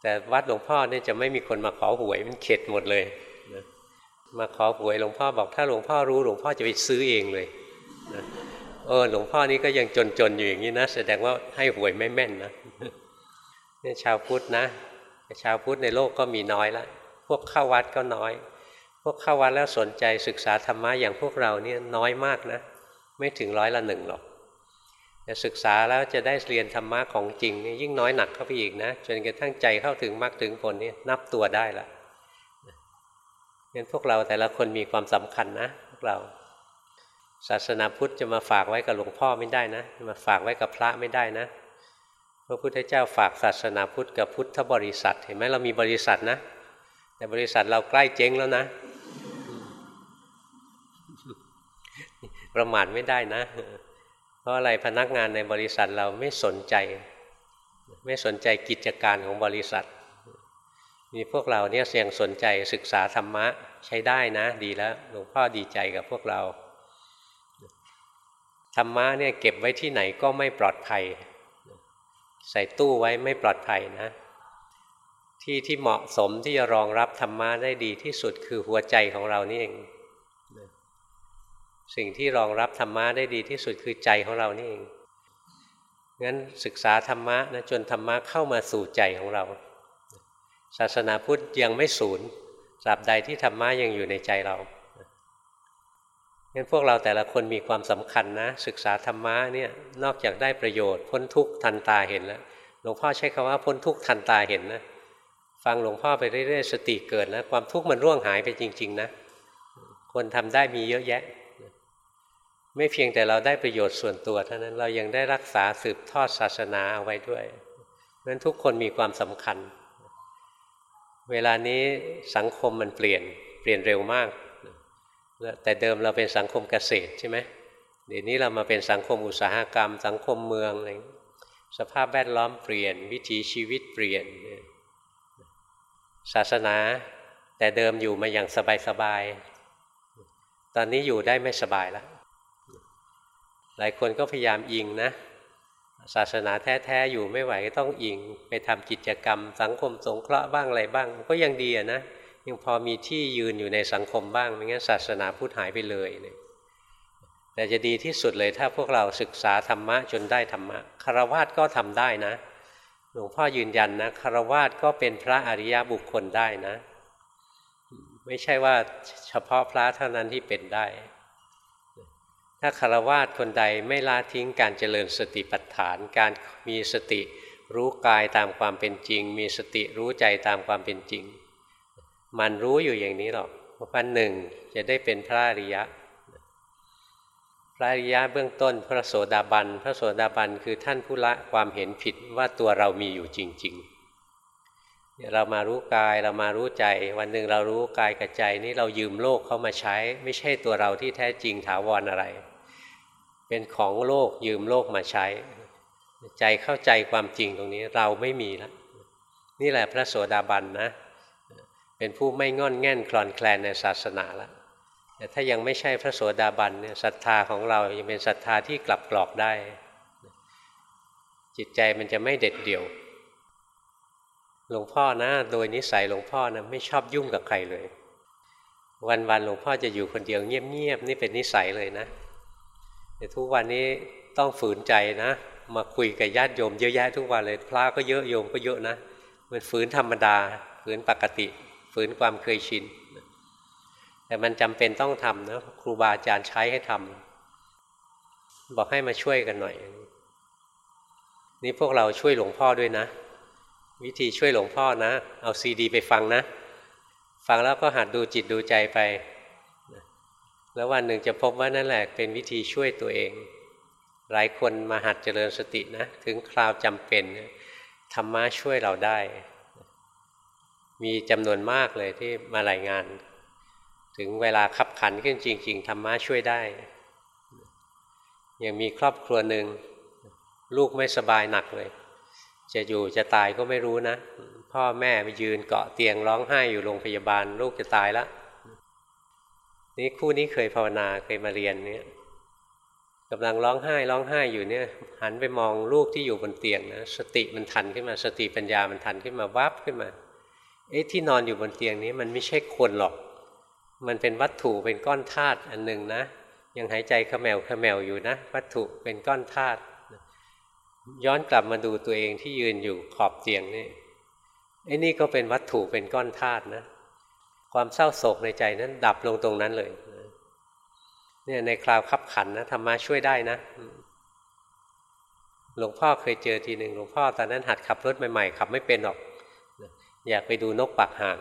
แต่วัดหลวงพ่อเนี่ยจะไม่มีคนมาขอหวยมันเข็ดหมดเลยมาขอหวยหลวงพ่อบอกถ้าหลวงพ่อรู้หลวงพ่อจะไปซื้อเองเลยเออหลวงพ่อนี่ก็ยังจนๆอยู่อย่างนี้นะ แสดงว่าให้หวยไม่แม่นนะ นี่ชาวพุทธนะชาวพุทธในโลกก็มีน้อยล้วพวกเข้าวัดก็น้อย พวกเข้าวัดแล้วสนใจศึกษาธรรมะอย่างพวกเราเนี่ยน้อยมากนะ ไม่ถึงร้อยละหนึ่งหรอกแต่ศึกษาแล้วจะได้เรียนธรรมะของจริงนี่ยิ่งน้อยหนักเข้าไปอีกนะจนกระทั่งใจเข้าถึงมรรคถึงผลนี่นับตัวได้ละงั้นพวกเราแต่ละคนมีความสำคัญนะพวกเรา ศาสนาพุทธจะมาฝากไว้กับหลวงพ่อไม่ได้นะมาฝากไว้กับพระไม่ได้นะ พระพุทธเจ้าฝากศาสนาพุทธกับพุทธบริษัท เห็นไหมเรามีบริษัทนะ แต่บริษัทเราใกล้เจ๊งแล้วนะ ประมาทไม่ได้นะ เพราะอะไรพนักงานในบริษัทเราไม่สนใจ ไม่สนใจกิจการของบริษัท มีพวกเราเนี่ยเสี่ยงสนใจศึกษาธรรมะใช้ได้นะ ดีแล้วหลวงพ่อดีใจกับพวกเราธรรมะเนี่ยเก็บไว้ที่ไหนก็ไม่ปลอดภัย ใส่ตู้ไว้ไม่ปลอดภัยนะ ที่ที่เหมาะสมที่จะรองรับธรรมะได้ดีที่สุดคือหัวใจของเรานี่เองสิ่งที่รองรับธรรมะได้ดีที่สุดคือใจของเรานี่เองงั้นศึกษาธรรมะนะจนธรรมะเข้ามาสู่ใจของเรา ศาสนาพุทธยังไม่สูญตราบใดที่ธรรมะยังอยู่ในใจเรา งั้นพวกเราแต่ละคนมีความสำคัญนะ ศึกษาธรรมะเนี่ยนอกจากได้ประโยชน์ พ้นทุกข์ทันตาเห็นแล้วหลวงพ่อใช้คำว่าพ้นทุกข์ทันตาเห็นนะฟังหลวงพ่อไปเรื่อยๆสติเกิดแล้วความทุกข์มันร่วงหายไปจริง ๆ นะ คนทำได้มีเยอะแยะ ไม่เพียงแต่เราได้ประโยชน์ส่วนตัวเท่านั้นเรายังได้รักษาสืบทอดศาสนาเอาไว้ด้วยเพราะนั้นทุกคนมีความสำคัญ เวลานี้สังคมมันเปลี่ยนเปลี่ยนเร็วมาก แต่เดิมเราเป็นสังคมเกษตรใช่ไหมเดี๋ยวนี้เรามาเป็นสังคมอุตสาหกรรม สังคมเมืองอะไรสภาพแวดล้อมเปลี่ยน วิถีชีวิตเปลี่ยน ศาสนา แต่เดิมอยู่มาอย่างสบายๆตอนนี้อยู่ได้ไม่สบายแล้วหลายคนก็พยายามอิงนะศาสนาแท้ๆอยู่ไม่ไหวก็ต้องอิง ไปทำกิจกรรม สังคมสงเคราะห์บ้างอะไรบ้าง ก็ยังดีนะ ยังพอมีที่ยืนอยู่ในสังคมบ้างไม่งั้นศาสนาพุทธหายไปเลยเนี่ยแต่จะดีที่สุดเลยถ้าพวกเราศึกษาธรรมะจนได้ธรรมะคารวะก็ทำได้นะ หลวงพ่อยืนยันนะคารวะก็เป็นพระอริยบุคคลได้นะ ไม่ใช่ว่าเฉพาะพระเท่านั้นที่เป็นได้ ถ้าคารวาสคนใดไม่ละทิ้งการเจริญสติปัฏฐาน การมีสติรู้กายตามความเป็นจริง มีสติรู้ใจตามความเป็นจริง มันรู้อยู่อย่างนี้หรอกวันหนึ่งจะได้เป็นพระอริยะ พระอริยะเบื้องต้นพระโสดาบัน พระโสดาบันคือท่านผู้ละความเห็นผิดว่าตัวเรามีอยู่จริง ๆ เรามารู้กายเรามารู้ใจ วันหนึ่งเรารู้กายกับใจนี้เรายืมโลกเข้ามาใช้ ไม่ใช่ตัวเราที่แท้จริงถาวรออะไร เป็นของโลกยืมโลกมาใช้ ใจเข้าใจความจริงตรงนี้เราไม่มีแล้วนี่แหละพระโสดาบันนะ เป็นผู้ไม่งอนแง่นคลอนแคลนในศาสนาแล้วแต่ถ้ายังไม่ใช่พระโสดาบันเนี่ยศรัทธาของเรายังเป็นศรัทธาที่กลับกรอกได้ จิตใจมันจะไม่เด็ดเดี่ยว หลวงพ่อนะ โดยนิสัยหลวงพ่อนะไม่ชอบยุ่งกับใครเลย วันๆหลวงพ่อจะอยู่คนเดียวเงียบๆนี่เป็นนิสัยเลยนะแต่ทุกวันนี้ต้องฝืนใจนะ มาคุยกับญาติโยมเยอะแยะทุกวันเลยพระก็เยอะโยมก็เยอะนะ มันฝืนธรรมดาฝืนปกติ ฝืนความเคยชิน แต่มันจำเป็นต้องทำนะครูบาอาจารย์ใช้ให้ทำบอกให้มาช่วยกันหน่อย นี่พวกเราช่วยหลวงพ่อด้วยนะ วิธีช่วยหลวงพ่อนะ เอาซีดี ไปฟังนะ ฟังแล้วก็หัดดูจิตดูใจไป แล้ววันหนึ่งจะพบว่านั่นแหละเป็นวิธีช่วยตัวเอง หลายคนมาหัดเจริญสตินะ ถึงคราวจำเป็นธรรมะช่วยเราได้ มีจำนวนมากเลยที่มารายงาน ถึงเวลาขับขันขึ้นจริง ๆธรรมะช่วยได้ ยังมีครอบครัวหนึ่งลูกไม่สบายหนักเลย จะอยู่จะตายก็ไม่รู้นะ พ่อแม่ไปยืนเกาะเตียงร้องไห้อยู่โรงพยาบาล ลูกจะตายแล้วนี่คู่นี้เคยภาวนาเคยมาเรียนเนี่ยกำลังร้องไห้ร้องไห้อยู่เนี่ย หันไปมองลูกที่อยู่บนเตียงนะสติมันทันขึ้นมา สติปัญญามันทันขึ้นมาวับขึ้นมา เอ๊ะที่นอนอยู่บนเตียงนี้มันไม่ใช่คนหรอก มันเป็นวัตถุเป็นก้อนธาตุอันหนึ่งนะ ยังหายใจขมแมวขมแมวอยู่นะ วัตถุเป็นก้อนธาตุย้อนกลับมาดูตัวเองที่ยืนอยู่ขอบเตียงนี่ไอ้นี่ก็เป็นวัตถุเป็นก้อนธาตุนะ ความเศร้าโศกในใจนั้น ดับลงตรงนั้นเลยเนี่ยในคราวขับขันนะธรรมะช่วยได้นะ หลวงพ่อเคยเจอทีหนึ่งหลวงพ่อตอนนั้นหัดขับรถใหม่ๆขับไม่เป็นหรอก อยากไปดูนกปากห่าง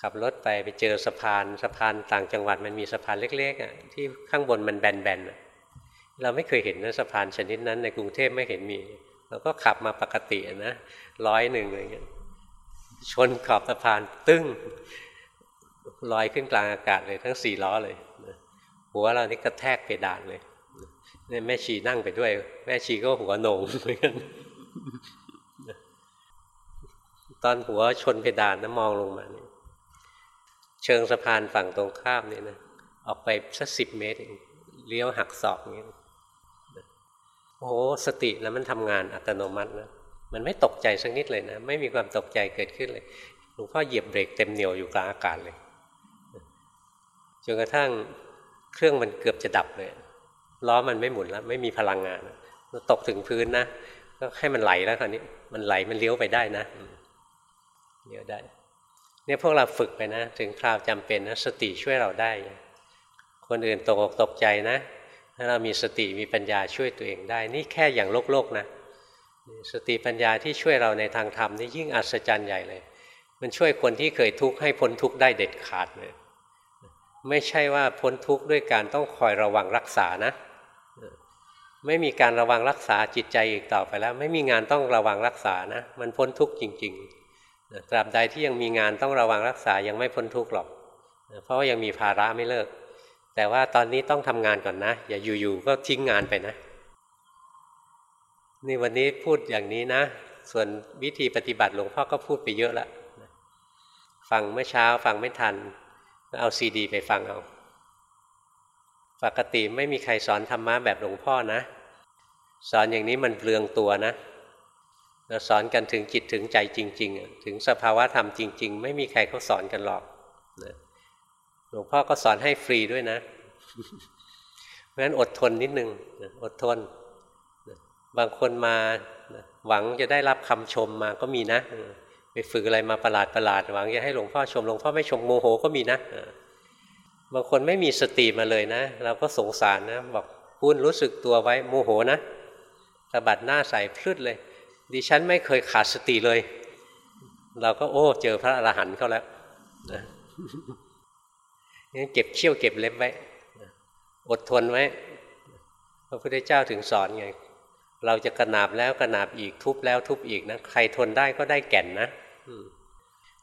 ขับรถไปไปเจอสะพานสะพานต่างจังหวัดมันมีสะพานเล็กๆอะที่ข้างบนมันแบนๆเราไม่เคยเห็นนะสะพานชนิดนั้นในกรุงเทพไม่เห็นมีเราก็ขับมาปกตินะร้อยหนึ่งอะไรเงี้ยชนขอบสะพานตึ้งลอยขึ้นกลางอากาศเลยทั้งสี่ล้อเลยหัวเรานี่กระแทกเพดานเลยนี่แม่ชีนั่งไปด้วย แม่ชีก็หัวโหนงเหมือนกัน ตอนหัวชนเพดานนะมองลงมาเนี่ยเชิงสะพานฝั่งตรงข้ามนี่นะออกไปสักสิบเมตรเลี้ยวหักศอกอย่างนี้โอ้โหสติแล้วมันทำงานอัตโนมัตินะมันไม่ตกใจสักนิดเลยนะ ไม่มีความตกใจเกิดขึ้นเลยหลวงพ่อเหยียบเบรกเต็มเหนียวอยู่กลางอากาศเลยจนกระทั่งเครื่องมันเกือบจะดับเลยล้อมันไม่หมุนแล้ว ไม่มีพลังงานตกถึงพื้นนะก็ให้มันไหลแล้วคราวนี้ มันไหลมันเลี้ยวไปได้นะ เลี้ยวได้ เนี่ยพวกเราฝึกไปนะ ถึงคราวจำเป็นนะสติช่วยเราได้ คนอื่นตกอกตกใจนะ ถ้าเรามีสติมีปัญญาช่วยตัวเองได้ นี่แค่อย่างโลกโลกนะ สติปัญญาที่ช่วยเราในทางธรรมนี่ยิ่งอัศจรรย์ใหญ่เลย มันช่วยคนที่เคยทุกข์ให้พ้นทุกข์ได้เด็ดขาดเลย ไม่ใช่ว่าพ้นทุกข์ด้วยการต้องคอยระวังรักษานะไม่มีการระวังรักษาจิตใจอีกต่อไปแล้ว ไม่มีงานต้องระวังรักษานะ มันพ้นทุกข์จริง ๆ ตราบใดที่ยังมีงานต้องระวังรักษายังไม่พ้นทุกข์หรอก เพราะว่ายังมีภาระไม่เลิก แต่ว่าตอนนี้ต้องทำงานก่อนนะ อย่าอยู่ๆก็ทิ้งงานไปนะ นี่วันนี้พูดอย่างนี้นะ ส่วนวิธีปฏิบัติหลวงพ่อก็พูดไปเยอะแล้วฟังเมื่อเช้าฟังไม่ทันเอาซีดี ไปฟังเอาปกติไม่มีใครสอนธรรมะแบบหลวงพ่อนะ สอนอย่างนี้มันเปลืองตัวนะ เราสอนกันถึงจิตถึงใจจริง ๆ ถึงสภาวะธรรมจริง ๆ ไม่มีใครเขาสอนกันหรอกหลวงพ่อก็สอนให้ฟรีด้วยนะเพราะฉะนั้นอดทนนิดนึงอดทน บางคนมาหวังจะได้รับคำชมมาก็มีนะ ไปฝึกอะไรมาประหลาดประหลาดหวังจะให้หลวงพ่อชมหลวงพ่อไม่ชมโมโหก็มีนะบางคนไม่มีสติมาเลยนะ เราก็สงสารนะ บอกคุณรู้สึกตัวไว้โมโหนะสะบัดหน้าใส่พลืดเลย ดิฉันไม่เคยขาดสติเลย เราก็โอ้ เจอพระอรหันต์เขาแล้วนะเก็บเขี้ยวเก็บเล็บไว้อดทนไว้พระพุทธเจ้าถึงสอนไง เราจะกระนาบแล้วกระนาบอีกทุบแล้วทุบอีกนะใครทนได้ก็ได้แก่นนะ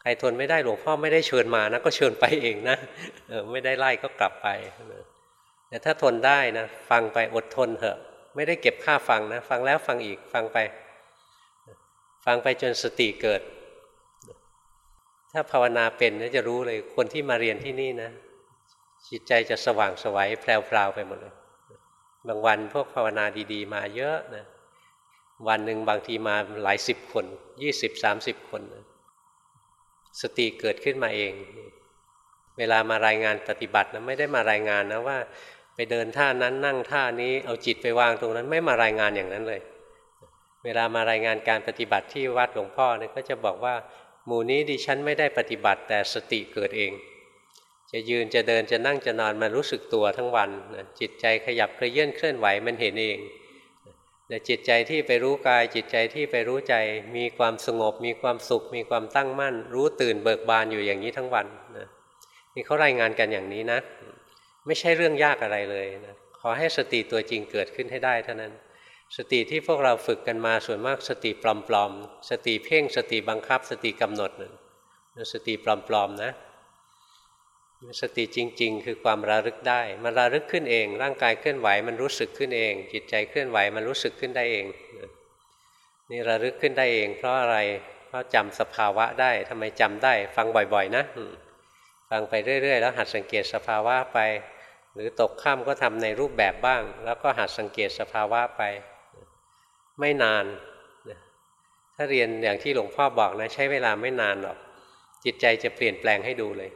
ใครทนไม่ได้หลวงพ่อไม่ได้เชิญมานะก็เชิญไปเองนะเออไม่ได้ไล่ก็กลับไปแต่ถ้าทนได้นะ ฟังไปอดทนเถอะ ไม่ได้เก็บค่าฟังนะ ฟังแล้วฟังอีกฟังไป ฟังไปจนสติเกิด ถ้าภาวนาเป็นนะจะรู้เลยคนที่มาเรียนที่นี่นะ จิตใจจะสว่างสวัยแพรวๆไปหมดเลย บางวันพวกภาวนาดี ๆ มาเยอะนะวันหนึ่งบางทีมาหลายสิบคนยี่สิบสามสิบคนสติเกิดขึ้นมาเอง เวลามารายงานปฏิบัตินะไม่ได้มารายงานนะว่า ไปเดินท่านั้นนั่งท่านี้เอาจิตไปวางตรงนั้น ไม่มารายงานอย่างนั้นเลย เวลามารายงานการปฏิบัติที่วัดหลวงพ่อเนี่ยก็จะบอกว่า หมู่นี้ดิฉันไม่ได้ปฏิบัติแต่สติเกิดเอง จะยืนจะเดินจะนั่งจะนอนมันรู้สึกตัวทั้งวันจิตใจขยับกระเยื่อนเคลื่อนไหวมันเห็นเองแต่จิตใจที่ไปรู้กายจิตใจที่ไปรู้ใจมีความสงบ มีความสุข มีความตั้งมั่น รู้ตื่นเบิกบานอยู่อย่างนี้ทั้งวันนะนี่เขารายงานกันอย่างนี้นะ ไม่ใช่เรื่องยากอะไรเลยนะขอให้สติตัวจริงเกิดขึ้นให้ได้เท่านั้น สติที่พวกเราฝึกกันมาส่วนมากสติปลอมๆ สติเพ่งสติบังคับ สติกำหนดนสติปลอมๆนะ สติจริง ๆ คือความระลึกได้ มันระลึกขึ้นเอง ร่างกายเคลื่อนไหวมันรู้สึกขึ้นเอง จิตใจเคลื่อนไหวมันรู้สึกขึ้นได้เองนี่ระลึกขึ้นได้เอง เพราะอะไรเพราะจำสภาวะได้ทำไมจำได้ ฟังบ่อยๆ นะฟังไปเรื่อย ๆ แล้วหัดสังเกตสภาวะไป หรือตกข้ามก็ทำในรูปแบบบ้าง แล้วก็หัดสังเกตสภาวะไป ไม่นาน ถ้าเรียนอย่างที่หลวงพ่อบอกนะ ใช้เวลาไม่นานหรอก จิตใจจะเปลี่ยนแปลงให้ดูเลย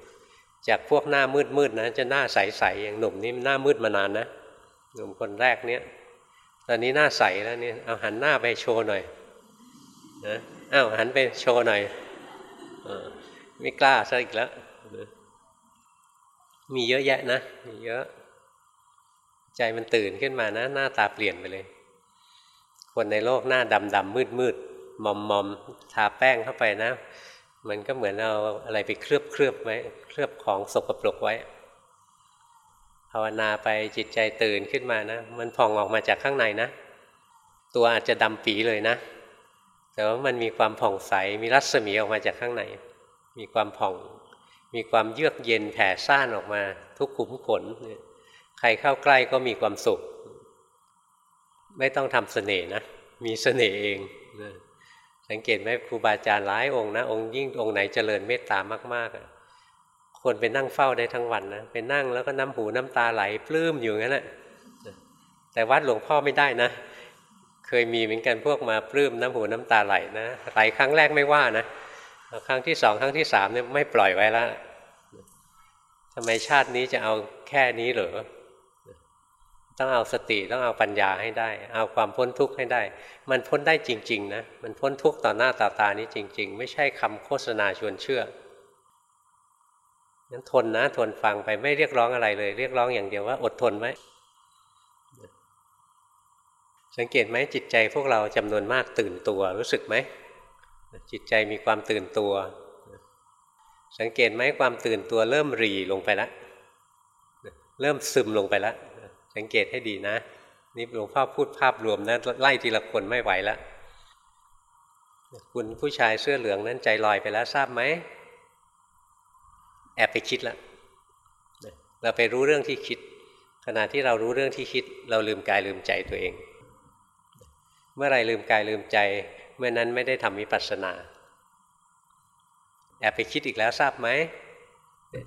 จากพวกหน้ามืดมืดนะ จะหน้าใสๆอย่างหนุ่มนี่หน้ามืดมานานนะหนุ่มคนแรกเนี้ยตอนนี้หน้าใสแล้วเนี่เอาหันหน้าไปโชว์หน่อยนะอ้าวหันไปโชว์หน่อยไม่กล้าซะอีกแล้วมีเยอะแยะนะมีเยอะ ใจมันตื่นขึ้นมานะ หน้าตาเปลี่ยนไปเลย คนในโลกหน้าดำดำมืดมืดมอมมอมทาแป้งเข้าไปนะ มันก็เหมือนเอาอะไรไปเคลือบเคลือบไว้เคลือบของสกปรกไว้ ภาวนาไปจิตใจตื่นขึ้นมานะ มันผ่องออกมาจากข้างในนะ ตัวอาจจะดำปีเลยนะ แต่ว่ามันมีความผ่องใสมีรัศมีออกมาจากข้างใน มีความผ่อง มีความเยือกเย็นแผ่ซ่านออกมา ทุกขุมขน ใครเข้าใกล้ก็มีความสุข ไม่ต้องทำเสน่ห์นะ มีเสน่ห์เองสังเกตไหมครูบาอาจารย์หลายองค์นะ องค์ยิ่งองค์ไหนเจริญเมตตามากๆคนไปนั่งเฝ้าได้ทั้งวันนะไปนั่งแล้วก็น้ำหูน้ำตาไหลปลื้มอยู่งั้นแหละแต่วัดหลวงพ่อไม่ได้นะ เคยมีเหมือนกันพวกมาปลื้มน้ำหูน้ำตาไหลนะไหลครั้งแรกไม่ว่านะครั้งที่สองครั้งที่สามเนี่ยไม่ปล่อยไว้แล้วทำไมชาตินี้จะเอาแค่นี้เหรอ ต้องเอาสติต้องเอาปัญญาให้ได้ เอาความพ้นทุกข์ให้ได้ มันพ้นได้จริง ๆ นะ มันพ้นทุกข์ต่อหน้าต่อตานี้จริง ๆ ไม่ใช่คำโฆษณาชวนเชื่อนั้นทนนะทนฟังไปไม่เรียกร้องอะไรเลย เรียกร้องอย่างเดียวว่าอดทนไว้สังเกตไหมจิตใจพวกเราจำนวนมากตื่นตัวรู้สึกไหมจิตใจมีความตื่นตัว สังเกตไหมความตื่นตัวเริ่มรีลงไปแล้วเริ่มซึมลงไปแล้ว สังเกตให้ดีนะ นี่หลวงพ่อพูดภาพรวมนะไล่ทีละคนไม่ไหวแล้วคุณผู้ชายเสื้อเหลืองนั้นใจลอยไปแล้วทราบไหมแอบไปคิดแล้วเราไปรู้เรื่องที่คิด ขณะที่เรารู้เรื่องที่คิด เราลืมกายลืมใจตัวเอง เมื่อไรลืมกายลืมใจ เมื่อนั้นไม่ได้ทำวิปัสสนา แอบไปคิดอีกแล้วทราบไหม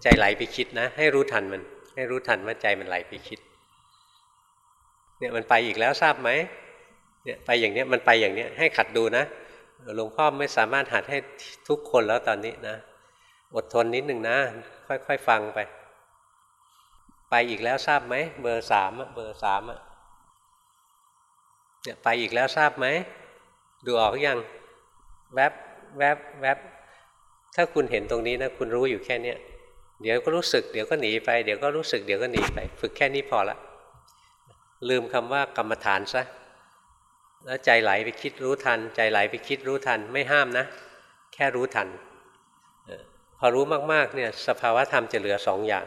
ใจไหลไปคิดนะ ให้รู้ทันมัน ให้รู้ทันว่าใจมันไหลไปคิด เนี่ยมันไปอีกแล้วทราบไหมเนี่ยไปอย่างเนี้ยมันไปอย่างเนี้ยให้ขัดดูนะหลวงพ่อไม่สามารถหัดให้ทุกคนแล้วตอนนี้นะอดทนนิดหนึ่งนะ ค่อยๆฟังไป ไปอีกแล้วทราบไหมเบอร์สามเบอร์สามอะเนี่ยไปอีกแล้วทราบไหมดูออกอยังแวบแวบแวบถ้าคุณเห็นตรงนี้นะคุณรู้อยู่แค่เนี้ยเดี๋ยวก็รู้สึกเดี๋ยวก็หนีไปเดี๋ยวก็รู้สึกเดี๋ยวก็หนีไป ฝึกแค่นี้พอละ ลืมคำว่ากรรมฐานซะแล้วใจไหลไปคิดรู้ทัน ใจไหลไปคิดรู้ทันไม่ห้ามนะ แค่รู้ทันพอรู้มากๆเนี่ยสภาวะธรรมจะเหลือสองอย่าง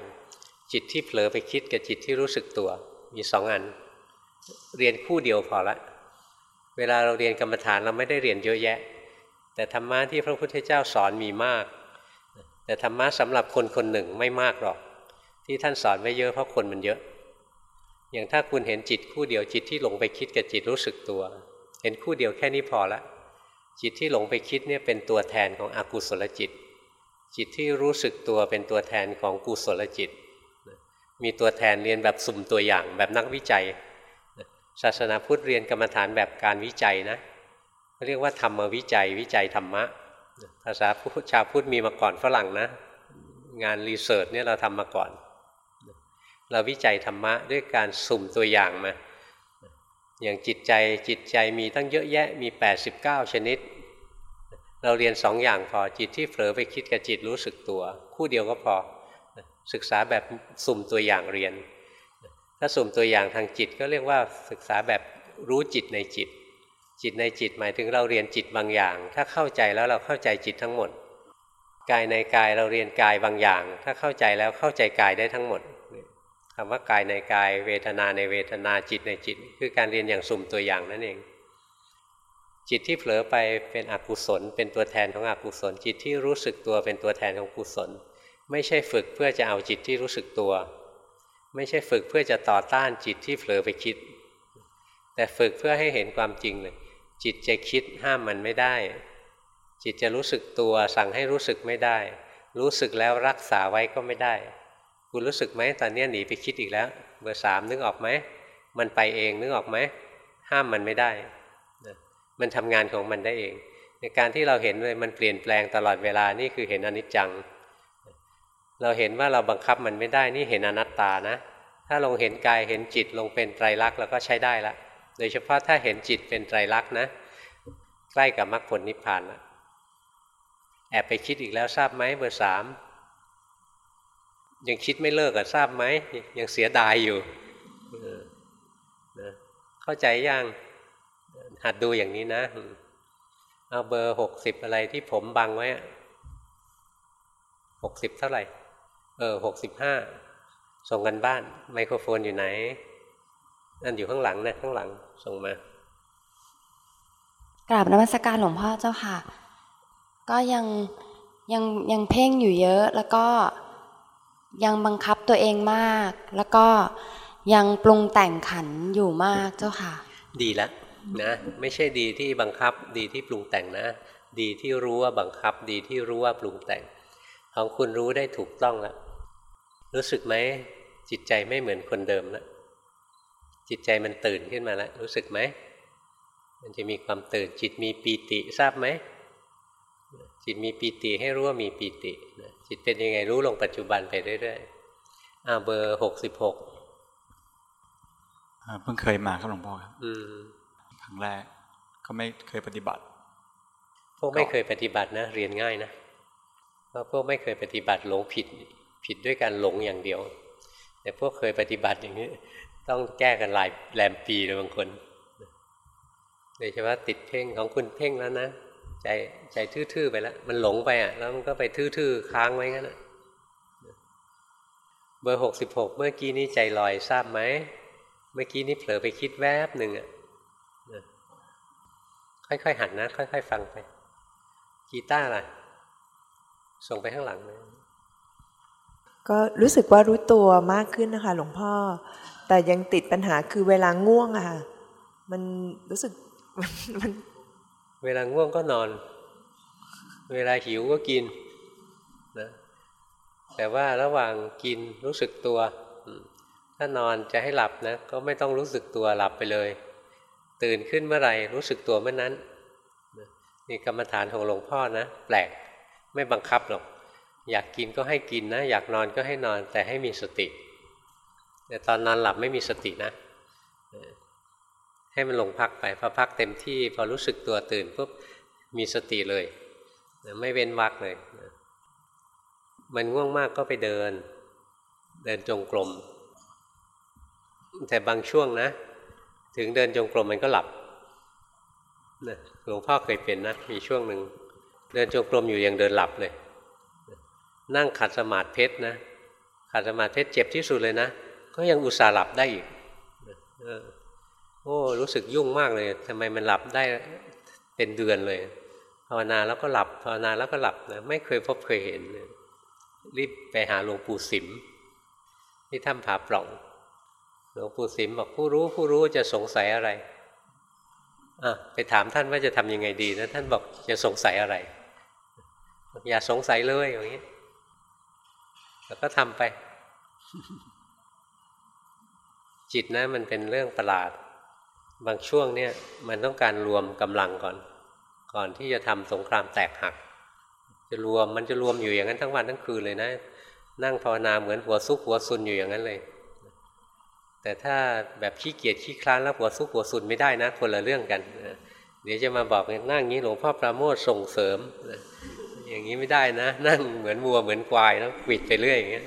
จิตที่เผลอไปคิดกับจิตที่รู้สึกตัว มีสองอัน เรียนคู่เดียวพอละ เวลาเราเรียนกรรมฐานเราไม่ได้เรียนเยอะแยะ แต่ธรรมะที่พระพุทธเจ้าสอนมีมาก แต่ธรรมะสำหรับคนคนหนึ่งไม่มากหรอก ที่ท่านสอนไว้เยอะเพราะคนมันเยอะ อย่างถ้าคุณเห็นจิตคู่เดียวจิตที่หลงไปคิดกับจิตรู้สึกตัว เห็นคู่เดียวแค่นี้พอละ จิตที่หลงไปคิดเนี่ยเป็นตัวแทนของอกุศลจิต จิตที่รู้สึกตัวเป็นตัวแทนของกุศลจิต มีตัวแทนเรียนแบบสุ่มตัวอย่างแบบนักวิจัยศาสนาพุทธเรียนกรรมฐานแบบการวิจัยนะเขาเรียกว่าธรรมวิจัยวิจัยธรรมะภาษาชาวพุทธมีมาก่อนฝรั่งนะ งานรีเสิร์ชเนี่ยเราทำมาก่อน เราวิจัยธรรมะด้วยการสุ่มตัวอย่างมา อย่างจิตใจจิตใจมีตั้งเยอะแยะมี 89 ชนิด เราเรียนสองอย่างพอจิตที่เผลอไปคิดกับจิตรู้สึกตัว คู่เดียวก็พอศึกษาแบบสุ่มตัวอย่างเรียน ถ้าสุ่มตัวอย่างทางจิตก็เรียกว่าศึกษาแบบรู้จิตในจิต จิตในจิตหมายถึงเราเรียนจิตบางอย่าง ถ้าเข้าใจแล้วเราเข้าใจจิตทั้งหมด กายในกายเราเรียนกายบางอย่าง ถ้าเข้าใจแล้วเข้าใจกายได้ทั้งหมด คำว่ากายในกาย เวทนาในเวทนาจิตในจิต คือการเรียนอย่างสุ่มตัวอย่างนั่นเอง จิตที่เผลอไปเป็นอกุศล เป็นตัวแทนของอกุศล จิตที่รู้สึกตัวเป็นตัวแทนของกุศล ไม่ใช่ฝึกเพื่อจะเอาจิตที่รู้สึกตัว ไม่ใช่ฝึกเพื่อจะต่อต้านจิตที่เผลอไปคิด แต่ฝึกเพื่อให้เห็นความจริงเลยจิตจะคิดห้ามมันไม่ได้ จิตจะรู้สึกตัวสั่งให้รู้สึกไม่ได้ รู้สึกแล้วรักษาไว้ก็ไม่ได้ คุณรู้สึกไหมตอนนี้หนีไปคิดอีกแล้ว เบอร์สามนึกออกไหมมันไปเองนึกออกไหมห้ามมันไม่ได้มันทำงานของมันได้เอง ในการที่เราเห็นเลยมันเปลี่ยนแปลงตลอดเวลานี่คือเห็นอนิจจัง เราเห็นว่าเราบังคับมันไม่ได้นี่เห็นอนัตตานะ ถ้าลงเห็นกายเห็นจิตลงเป็นไตรลักษณ์เราก็ใช้ได้ละโดยเฉพาะถ้าเห็นจิตเป็นไตรลักษณ์นะ ใกล้กับมรรคผลนิพพานละแอบไปคิดอีกแล้วทราบไหมเบอร์สาม ยังคิดไม่เลิกอะทราบไหมยังเสียดายอยู่เข้าใจยังหัดดูอย่างนี้นะ เอาเบอร์หกสิบอะไรที่ผมบังไว้หกสิบเท่าไหร่ เออหกสิบห้าส่งกันบ้าน ไมโครโฟนอยู่ไหนนั่นอยู่ข้างหลังนะข้างหลังส่งมากราบนมัสการหลวงพ่อเจ้าค่ะ ก็ยังยังยังเพ่งอยู่เยอะแล้วก็ ยังบังคับตัวเองมาก แล้วก็ยังปรุงแต่งขันอยู่มากเจ้าค่ะ ดีแล้วนะไม่ใช่ดีที่บังคับดีที่ปรุงแต่งนะ ดีที่รู้ว่าบังคับ ดีที่รู้ว่าปรุงแต่ง ของคุณรู้ได้ถูกต้องแล้วรู้สึกไหมจิตใจไม่เหมือนคนเดิมแล้วจิตใจมันตื่นขึ้นมาแล้วรู้สึกไหมมันจะมีความตื่นจิตมีปีติทราบไหม จิตมีปีติให้รู้ว่ามีปีติ จิตเป็นยังไงรู้ลงปัจจุบันไปเรื่อยๆอ่าเบอร์หกสิบหกเพิ่งเคยมาครับหลวงพ่อครับครั้งแรกก็ไม่เคยปฏิบัติ พวกไม่เคยปฏิบัตินะ เรียนง่ายนะเพราะพวกไม่เคยปฏิบัติหลงผิดผิดด้วยการหลงอย่างเดียว แต่พวกเคยปฏิบัติอย่างนี้ ต้องแก้กันหลายแรมปีเลยบางคนโดยเฉพาะติดเพ่งของคุณเพ่งแล้วนะ ใจใจทื่อๆไปแล้ว มันหลงไปอะ แล้วมันก็ไปทื่อๆค้างไว้งั้นอะเบอร์หกสิบหกเมื่อกี้นี้ใจลอยทราบไหม เมื่อกี้นี้เผลอไปคิดแวบหนึ่งอะค่อยๆหัดนะ ค่อยๆฟังไป กีตาร์ล่ะ ส่งไปข้างหลังเลยก็รู้สึกว่ารู้ตัวมากขึ้นนะคะ หลวงพ่อ แต่ยังติดปัญหาคือเวลาง่วงอะค่ะ มันรู้สึกมัน เวลาง่วงก็นอน เวลาหิวก็กินนะแต่ว่าระหว่างกินรู้สึกตัว ถ้านอนจะให้หลับนะก็ไม่ต้องรู้สึกตัวหลับไปเลย ตื่นขึ้นเมื่อไหร่รู้สึกตัวเมื่อนั้นนี่กรรมฐานของหลวงพ่อนะแปลกไม่บังคับหรอก อยากกินก็ให้กินนะ อยากนอนก็ให้นอนแต่ให้มีสติ แต่ตอนนอนหลับไม่มีสตินะ ให้มันลงพักไปพอพักเต็มที่พอรู้สึกตัวตื่นปุ๊บมีสติเลยไม่เว้นวักเลย มันง่วงมากก็ไปเดิน เดินจงกรมแต่บางช่วงนะ ถึงเดินจงกรมมันก็หลับหลวงพ่อเคยเป็นนะมีช่วงหนึ่งเดินจงกรมอยู่ยังเดินหลับเลย นั่งขัดสมาธิเพชรนะขัดสมาธิเพชรเจ็บที่สุดเลยนะ ก็ยังอุตส่าห์หลับได้อีก โอ้รู้สึกยุ่งมากเลยทำไมมันหลับได้เป็นเดือนเลยภาวนาแล้วก็หลับภาวนาแล้วก็หลับนะไม่เคยพบเคยเห็น รีบไปหาหลวงปู่สิมที่ถ้ำผาปล่องหลวงปู่สิมบอกผู้รู้ผู้รู้จะสงสัยอะไรอะไปถามท่านว่าจะทำยังไงดีนะท่านบอกจะสงสัยอะไร อย่าสงสัยเลยอย่างนี้แล้วก็ทำไป จิตนะมันเป็นเรื่องประหลาด บางช่วงเนี่ยมันต้องการรวมกำลังก่อน ก่อนที่จะทำสงครามแตกหัก จะรวมมันจะรวมอยู่อย่างนั้นทั้งวันทั้งคืนเลยนะ นั่งภาวนาเหมือนหัวซุกหัวซุนอยู่อย่างนั้นเลย แต่ถ้าแบบขี้เกียจขี้คลานแล้วหัวซุกหัวซุนไม่ได้นะ คนละเรื่องกันเดี๋ยวจะมาบอกนั่งงี้หลวงพ่อปราโมทส่งเสริม อย่างนี้ไม่ได้นะ นั่งเหมือนวัวเหมือนควายแล้วปิดไปเรื่อยอย่างเงี้ย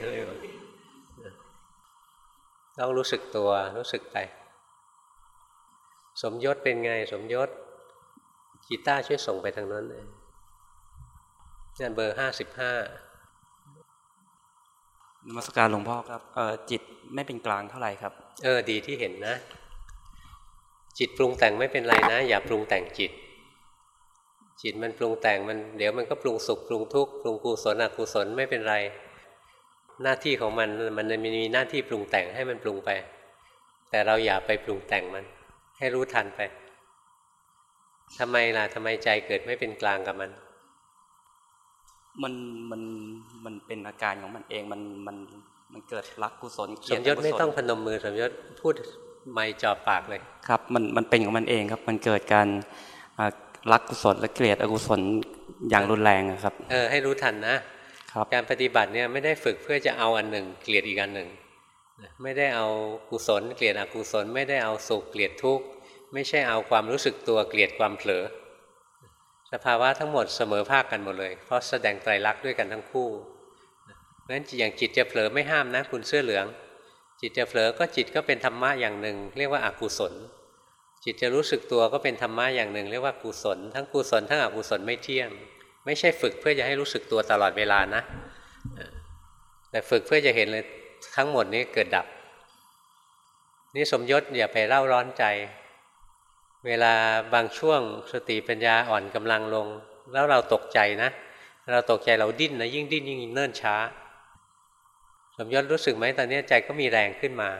ต้องรู้สึกตัวรู้สึกไป สมยศเป็นไงสมยศกีตาร์ช่วยส่งไปทางนั้นเลยนั่นเบอร์ห้าสิบห้านมัสการหลวงพ่อครับเออจิตไม่เป็นกลางเท่าไหร่ครับ เออ ดีที่เห็นนะ จิตปรุงแต่งไม่เป็นไรนะ อย่าปรุงแต่งจิต จิตมันปรุงแต่งมัน เดี๋ยวมันก็ปรุงสุขปรุงทุกข์ปรุงกุศลอกุศลไม่เป็นไร หน้าที่ของมันมันมีหน้าที่ปรุงแต่งให้มันปรุงไป แต่เราอย่าไปปรุงแต่งมัน ให้รู้ทันไปทำไมล่ะทำไมใจเกิดไม่เป็นกลางกับมัน มันมันมันเป็นอาการของมันเองมันมันมันเกิดรักกุศลเกสลียมดยศไม่ต้องกุพศลนมมือสมยศพูดไม่จ่อปากเลยครับ มันมันเป็นของมันเองครับ มันเกิดการอ่ารักกุศลและเกลียดอกุศลอย่างรุนแรงอะครับ เออให้รู้ทันนะครับ การปฏิบัติเนี่ยไม่ได้ฝึกเพื่อจะเอาอันหนึ่ง เกลียดอีกอันหนึ่ง ไม่ได้เอากุศล เกลียดอกุศล ไม่ได้เอาสุขเกลียดทุกข์ไม่ใช่เอาความรู้สึกตัวเกลียดความเผลอ สภาวะทั้งหมดเสมอภาคกันหมดเลย เพราะแสดงไตรลักษณ์ด้วยกันทั้งคู่เพราะฉะนั้นอย่างจิตจะเผลอไม่ห้ามนะคุณเสื้อเหลือง จิตจะเผลอก็จิตก็เป็นธรรมะอย่างหนึ่ง เรียกว่าอากุศล จิตจะรู้สึกตัวก็เป็นธรรมะอย่างหนึ่ง เรียกว่ากุศล ทั้งกุศลทั้งอกุศลไม่เที่ยง ไม่ใช่ฝึกเพื่อจะให้รู้สึกตัวตลอดเวลานะ แต่ฝึกเพื่อจะเห็นเลย ทั้งหมดนี้เกิดดับ นี่สมยศอย่าไปเล่าร้อนใจ เวลาบางช่วงสติปัญญาอ่อนกำลังลง แล้วเราตกใจนะ เราตกใจเราดิ้นนะยิ่งดิ้นยิ่งเนิ่นช้า สมยศรู้สึกไหมตอนนี้ใจก็มีแรงขึ้นมา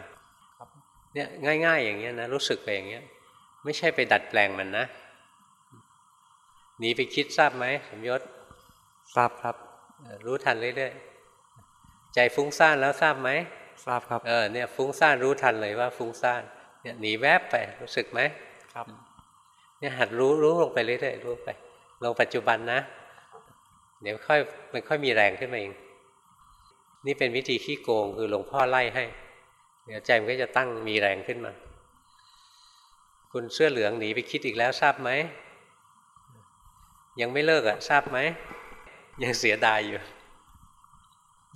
เนี่ยง่าย ๆ อย่างเงี้ยนะรู้สึกไปอย่างเงี้ย ไม่ใช่ไปดัดแปลงมันนะหนีไปคิดทราบไหมสมยศทราบครับเออรู้ทันเรื่อยๆ ใจฟุ้งซ่านแล้วทราบไหมทราบครับเออเนี่ยฟุ้งซ่านรู้ทันเลยว่าฟุ้งซ่านเนี่ยหนีแวบไปรู้สึกไหมครับเนี่ยหัดรู้รู้ลงไปเรื่อยๆรู้ไปลงปัจจุบันนะ เดี๋ยวค่อยมันค่อยมีแรงขึ้นมาเอง นี่เป็นวิธีขี้โกงคือหลวงพ่อไล่ให้ เดี๋ยวใจมันก็จะตั้งมีแรงขึ้นมา คุณเสื้อเหลืองหนีไปคิดอีกแล้วทราบไหมยังไม่เลิกอะ่ะทราบไหมยังเสียดายอยู่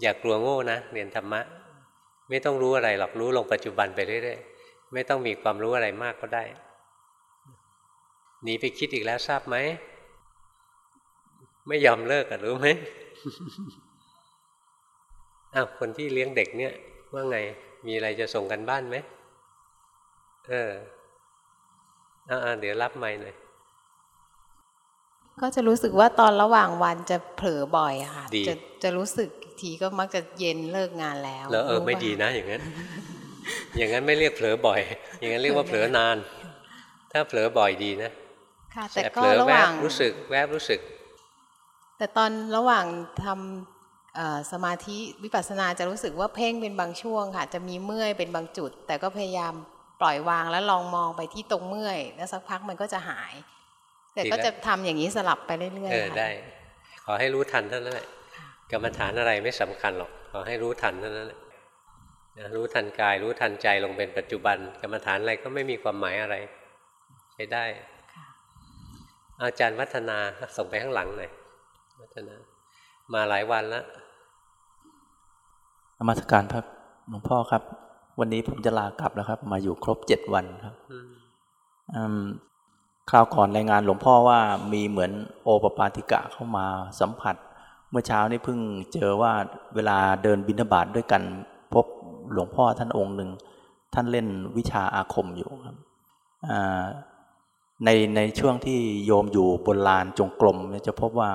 อย่ากกลัวโง่นะเรียนธรรมะ ไม่ต้องรู้อะไรหรอกรู้ลงปัจจุบันไปเรื่อยๆไม่ต้องมีความรู้อะไรมากก็ได้หนีไปคิดอีกแล้วทราบไหมไม่ยอมเลิกอะรู้ไหมอ้าวคนที่เลี้ยงเด็กเนี่ย ว่าไง มีอะไรจะส่งกันบ้านไหมเอออ่าเดี๋ยวรับไม่หน่อยก็จะรู้สึกว่าตอนระหว่างวันจะเผลอบ่อยอะค่ะดีจะจะรู้สึกอีก ทีก็มักจะเย็นเลิกงานแล้วแล้วเออรู้ไม่ป่ะดีนะอย่างนั้น อย่างนั้นไม่เรียกเผลอบ่อย อย่างนั้นเรียกว่าเผลอนาน ถ้าเผลอบ่อยดีนะค่ะแต่แต่ก็เผลอระหแวว่าบงรู้สึกแวบรู้สึก แต่ตอนระหว่างทำเอ่อสมาธิวิปัสสนาจะรู้สึกว่าเพ่งเป็นบางช่วงค่ะ จะมีเมื่อยเป็นบางจุด แต่ก็พยายามปล่อยวางแล้วลองมองไปที่ตรงเมื่อย แล้วสักพักมันก็จะหาย แต่ดีก็แล้วจะทำอย่างนี้สลับไปเรื่อยเออๆค่ะได้ ขอให้รู้ทันเท่านั้นแหละ กรรมฐานอะไรไม่สำคัญหรอกขอให้รู้ทันเท่านั้นแหละนะรู้ทันกาย รู้ทันใจลงเป็นปัจจุบัน กรรมฐานอะไรก็ไม่มีความหมายอะไร ใช้ได้อาจารย์วัฒนาส่งไปข้างหลังหน่อยวัฒนา มาหลายวันแล้วนมัสการครับหลวงพ่อครับ วันนี้ผมจะลากลับแล้วครับ มาอยู่ครบเจ็ดวันครับอืมอืมคราวก่อนรายงานหลวงพ่อว่ามีเหมือนโอปปาติกะเข้ามาสัมผัส เมื่อเช้านี้เพิ่งเจอว่าเวลาเดินบิณฑบาตด้วยกัน พบหลวงพ่อท่านองค์หนึ่ง ท่านเล่นวิชาอาคมอยู่ครับอ่าในในช่วงที่โยมอยู่บนลานจงกรมเนี่ยจะพบว่า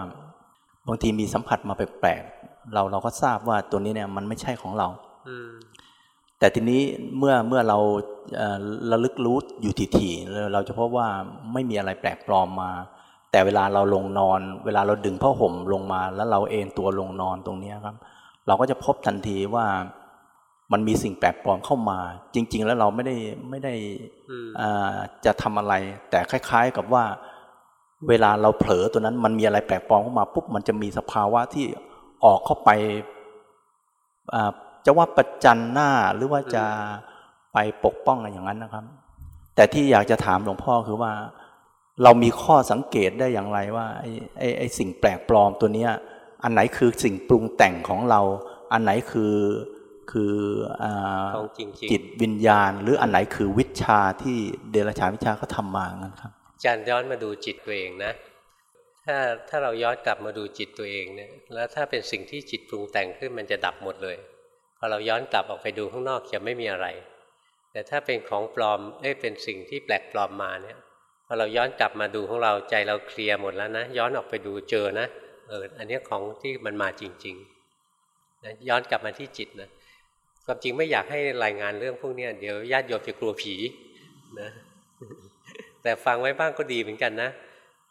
บางทีมีสัมผัสมาแปลกๆเราเราก็ทราบว่าตัวนี้เนี่ยมันไม่ใช่ของเราอืมแต่ทีนี้เมื่อเมื่อเราเอ่อระลึกรู้อยู่ถี่ๆเราเราจะพบว่าไม่มีอะไรแปลกปลอมมา แต่เวลาเราลงนอน เวลาเราดึงผ้าห่มลงมา แล้วเราเอนตัวลงนอนตรงเนี้ยครับ เราก็จะพบทันทีว่ามันมีสิ่งแปลกปลอมเข้ามา จริง ๆ แล้วเราไม่ได้ไม่ได้อืมอ่าจะทำอะไร แต่คล้าย ๆ กับว่า เวลาเราเผลอตัวนั้นมันมีอะไรแปลกปลอมเข้ามาปุ๊บมันจะมีสภาวะที่ออกเข้าไปจะว่าประจันหน้าหรือว่าจะไปปกป้องอะไรอย่างนั้นนะครับ แต่ที่อยากจะถามหลวงพ่อคือว่า เรามีข้อสังเกตได้อย่างไรว่าไอ้ไอ้ไอ้สิ่งแปลกปลอมตัวเนี้ยอันไหนคือสิ่งปรุงแต่งของเรา อันไหนคือคืออจิตวิญญาณ หรืออันไหนคือวิชาที่เดรัจฉานวิชาเขาทำมางั้นครับจารย้อนมาดูจิตตัวเองนะ ถ้าถ้าเราย้อนกลับมาดูจิตตัวเองเนี่ยแล้วถ้าเป็นสิ่งที่จิตปรุงแต่งขึ้นมันจะดับหมดเลยพอเราย้อนกลับออกไปดูข้างนอกจะไม่มีอะไร แต่ถ้าเป็นของปลอมเอ้เป็นสิ่งที่แปลกปลอมมาเนี่ย พอเราย้อนกลับมาดูของเราใจเราเคลียร์หมดแล้วนะ ย้อนออกไปดูเจอนะเอออันนี้ของที่มันมาจริงๆนะย้อนกลับมาที่จิตนะความจริงไม่อยากให้รายงานเรื่องพวกนี้เดี๋ยวญาติโยมจะกลัวผีนะแต่ฟังไว้บ้างก็ดีเหมือนกันนะ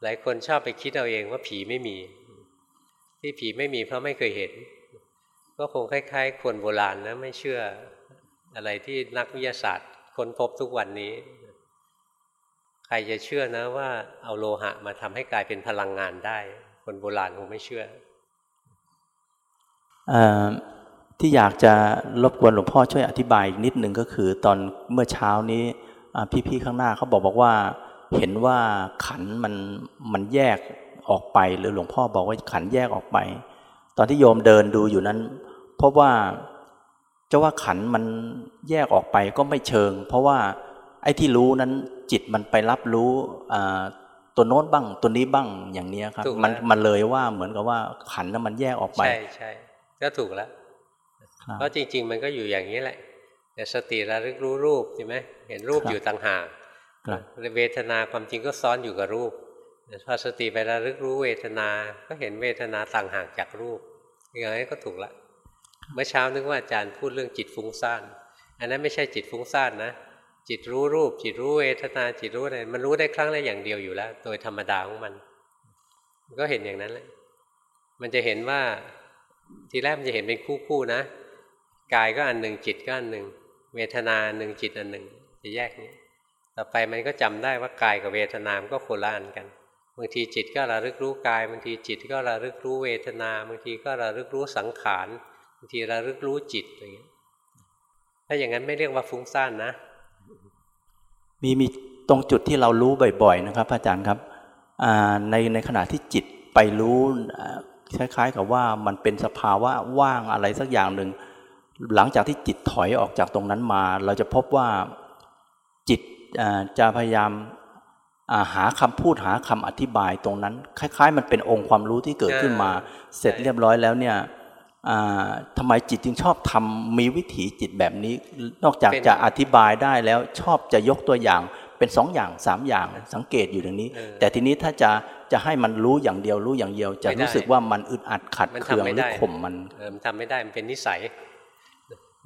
หลายคนชอบไปคิดเอาเองว่าผีไม่มี ที่ผีไม่มีเพราะไม่เคยเห็น ก็คงคล้ายๆ คนโบราณนะไม่เชื่ออะไรที่นักวิทยาศาสตร์ค้นพบทุกวันนี้ รจะเชื่อนะว่าเอาโลหะมาทำให้กลายเป็นพลังงานได้ คนโบราณคงไม่เชื่ออที่อยากจะรบกวนหลวงพ่อช่วยอธิบายนิดหนึ่งก็คือ ตอนเมื่อเช้านี้พี่ๆข้างหน้าเขาบอกบอกว่า เห็นว่าขันมันมันแยกออกไปหรือหลวงพ่อบอกว่าขันแยกออกไป ตอนที่โยมเดินดูอยู่นั้นพราะว่าจะว่าขันมันแยกออกไปก็ไม่เชิง เพราะว่า ไอ้ที่รู้นั้นจิตมันไปรับรู้ตัวโน้นบ้างตัวนี้บ้างอย่างนี้ครับ มันมันเลยว่าเหมือนกับว่าขันนั้นมันแยกออกไป ใช่ใช่ก็ถูกแล้วเพราะจริง ๆ มันก็อยู่อย่างนี้แหละแต่สติระลึกรู้รูปใช่ไหมเห็นรูปอยู่ต่างหากเวทนาความจริงก็ซ้อนอยู่กับรูปพอสติไประลึกรู้เวทนา ก็เห็นเวทนาต่างหากจากรูปอย่างนี้ก็ถูกละ เมื่อเช้านึกว่าอาจารย์พูดเรื่องจิตฟุ้งซ่าน อันนั้นไม่ใช่จิตฟุ้งซ่านนะ จิตรู้รูป จิตรู้เวทนาจิตรู้อะไรมันรู้ได้ครั้งละอย่างเดียวอยู่แล้ว โดยธรรมดาของมัน ก็เห็นอย่างนั้นแหละมันจะเห็นว่าทีแรกมันจะเห็นเป็นคู่ๆนะกายก็อันหนึ่งจิตก็อันหนึ่งเวทนาหนึ่งจิตอันหนึ่งจะแยกนี้ต่อไปมันก็จำได้ว่ากายกับเวทนามก็โคละอันกันบางทีจิตก็ระลึกรู้กายบางทีจิตก็ระลึกรู้เวทนาบางทีก็ระลึกรู้สังขารบางทีระลึกรู้จิตอะไรอย่างเงี้ถ้าอย่างนั้นไม่เรียกว่าฟุ้งซ่านนะ มีมีตรงจุดที่เรารู้บ่อย ๆ นะครับ อาจารย์ครับในในขณะที่จิตไปรู้คล้ายๆกับว่ามันเป็นสภาวะว่างอะไรสักอย่างหนึ่ง หลังจากที่จิตถอยออกจากตรงนั้นมา เราจะพบว่าจิตจะพยายามหาคำพูดหาคำอธิบายตรงนั้น คล้าย ๆ มันเป็นองค์ความรู้ที่เกิดขึ้นมา เสร็จเรียบร้อยแล้วเนี่ย ทำไมจิตจึงชอบทำมีวิถีจิตแบบนี้ นอกจากจะอธิบายได้แล้วชอบจะยกตัวอย่างเป็นสองอย่างสามอย่างสังเกตอยู่อย่างนี้ แต่ทีนี้ถ้าจะจะให้มันรู้อย่างเดียวรู้อย่างเดียว จะรู้สึกว่ามันอึดอัดขัดเคืองหรือข่มมันมันทำไม่ได้มันเป็นนิสัย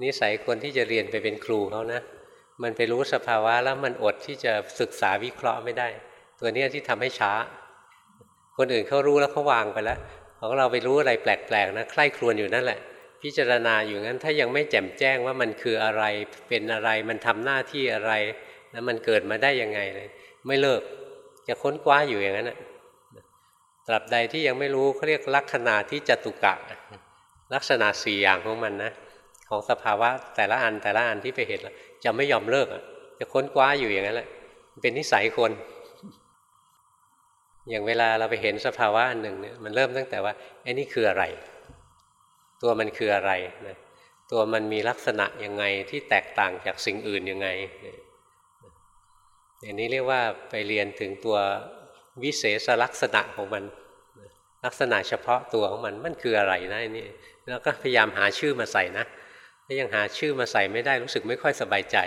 นิสัยคนที่จะเรียนไปเป็นครูเขานะ มันไปรู้สภาวะแล้วมันอดที่จะศึกษาวิเคราะห์ไม่ได้ ตัวนี้ที่ทำให้ช้า คนอื่นเขารู้แล้วเขาวางไปแล้ว ของเราไปรู้อะไรแปลกๆนะใคร่ครวญอยู่นั่นแหละ พิจารณาอยู่งั้นถ้ายังไม่แจ่มแจ้งว่ามันคืออะไรเป็นอะไรมันทำหน้าที่อะไร แล้วมันเกิดมาได้ยังไงเลย ไม่เลิกจะค้นคว้าอยู่อย่างนั้นนะตราบใดที่ยังไม่รู้เขาเรียกลักษณะที่จตุกะ ลักษณะสี่อย่างของมันนะของสภาวะแต่ละอันแต่ละอันที่ไปเห็นจะไม่ยอมเลิกจะค้นคว้าอยู่อย่างนั้นแหละเป็นนิสัยคน อย่างเวลาเราไปเห็นสภาวะอันหนึ่งเนี่ยมันเริ่มตั้งแต่ว่าไอ้นี่คืออะไร ตัวมันคืออะไรนะตัวมันมีลักษณะยังไงที่แตกต่างจากสิ่งอื่นยังไงอย่างนี้เรียกว่าไปเรียนถึงตัววิเศษลักษณะของมัน ลักษณะเฉพาะตัวของมันมันคืออะไรนะนี่แล้วก็พยายามหาชื่อมาใส่นะถ้ายังหาชื่อมาใส่ไม่ได้รู้สึกไม่ค่อยสบายใจ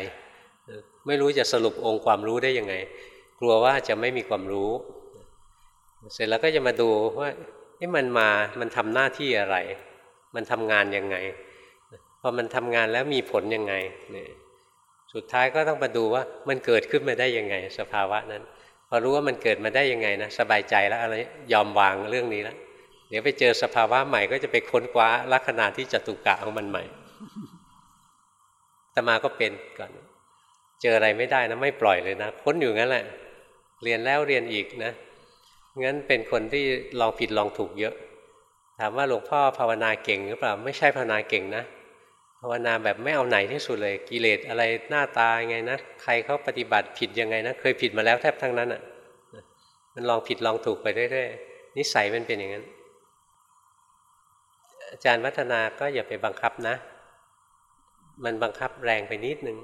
ไม่รู้จะสรุปองค์ความรู้ได้ยังไง กลัวว่าจะไม่มีความรู้ เสร็จแล้วก็จะมาดูว่านี่มันมา มันทำหน้าที่อะไร มันทำงานยังไง พอมันทำงานแล้วมีผลยังไงเนี่ยสุดท้ายก็ต้องมาดูว่ามันเกิดขึ้นมาได้ยังไง สภาวะนั้น พอรู้ว่ามันเกิดมาได้ยังไงนะสบายใจแล้วอะไรยอมวางเรื่องนี้แล้วเดี๋ยวไปเจอสภาวะใหม่ก็จะไปค้นคว้าลักษณะที่จตุกะของมันใหม่ตมาก็เป็นก่อน เจออะไรไม่ได้นะไม่ปล่อยเลยนะค้นอยู่งั้นแหละ เรียนแล้วเรียนอีกนะ งั้นเป็นคนที่ลองผิดลองถูกเยอะ ถามว่าหลวงพ่อภาวนาเก่งหรือเปล่า ไม่ใช่ภาวนาเก่งนะ ภาวนาแบบไม่เอาไหนที่สุดเลยกิเลสอะไรหน้าตาไงนะ ใครเขาปฏิบัติผิดยังไงนะ เคยผิดมาแล้วแทบทั้งนั้นอะ มันลองผิดลองถูกไปเรื่อยๆ นิสัยมันเป็นอย่างนั้น อาจารย์วัฒนาก็อย่าไปบังคับนะ มันบังคับแรงไปนิดนึง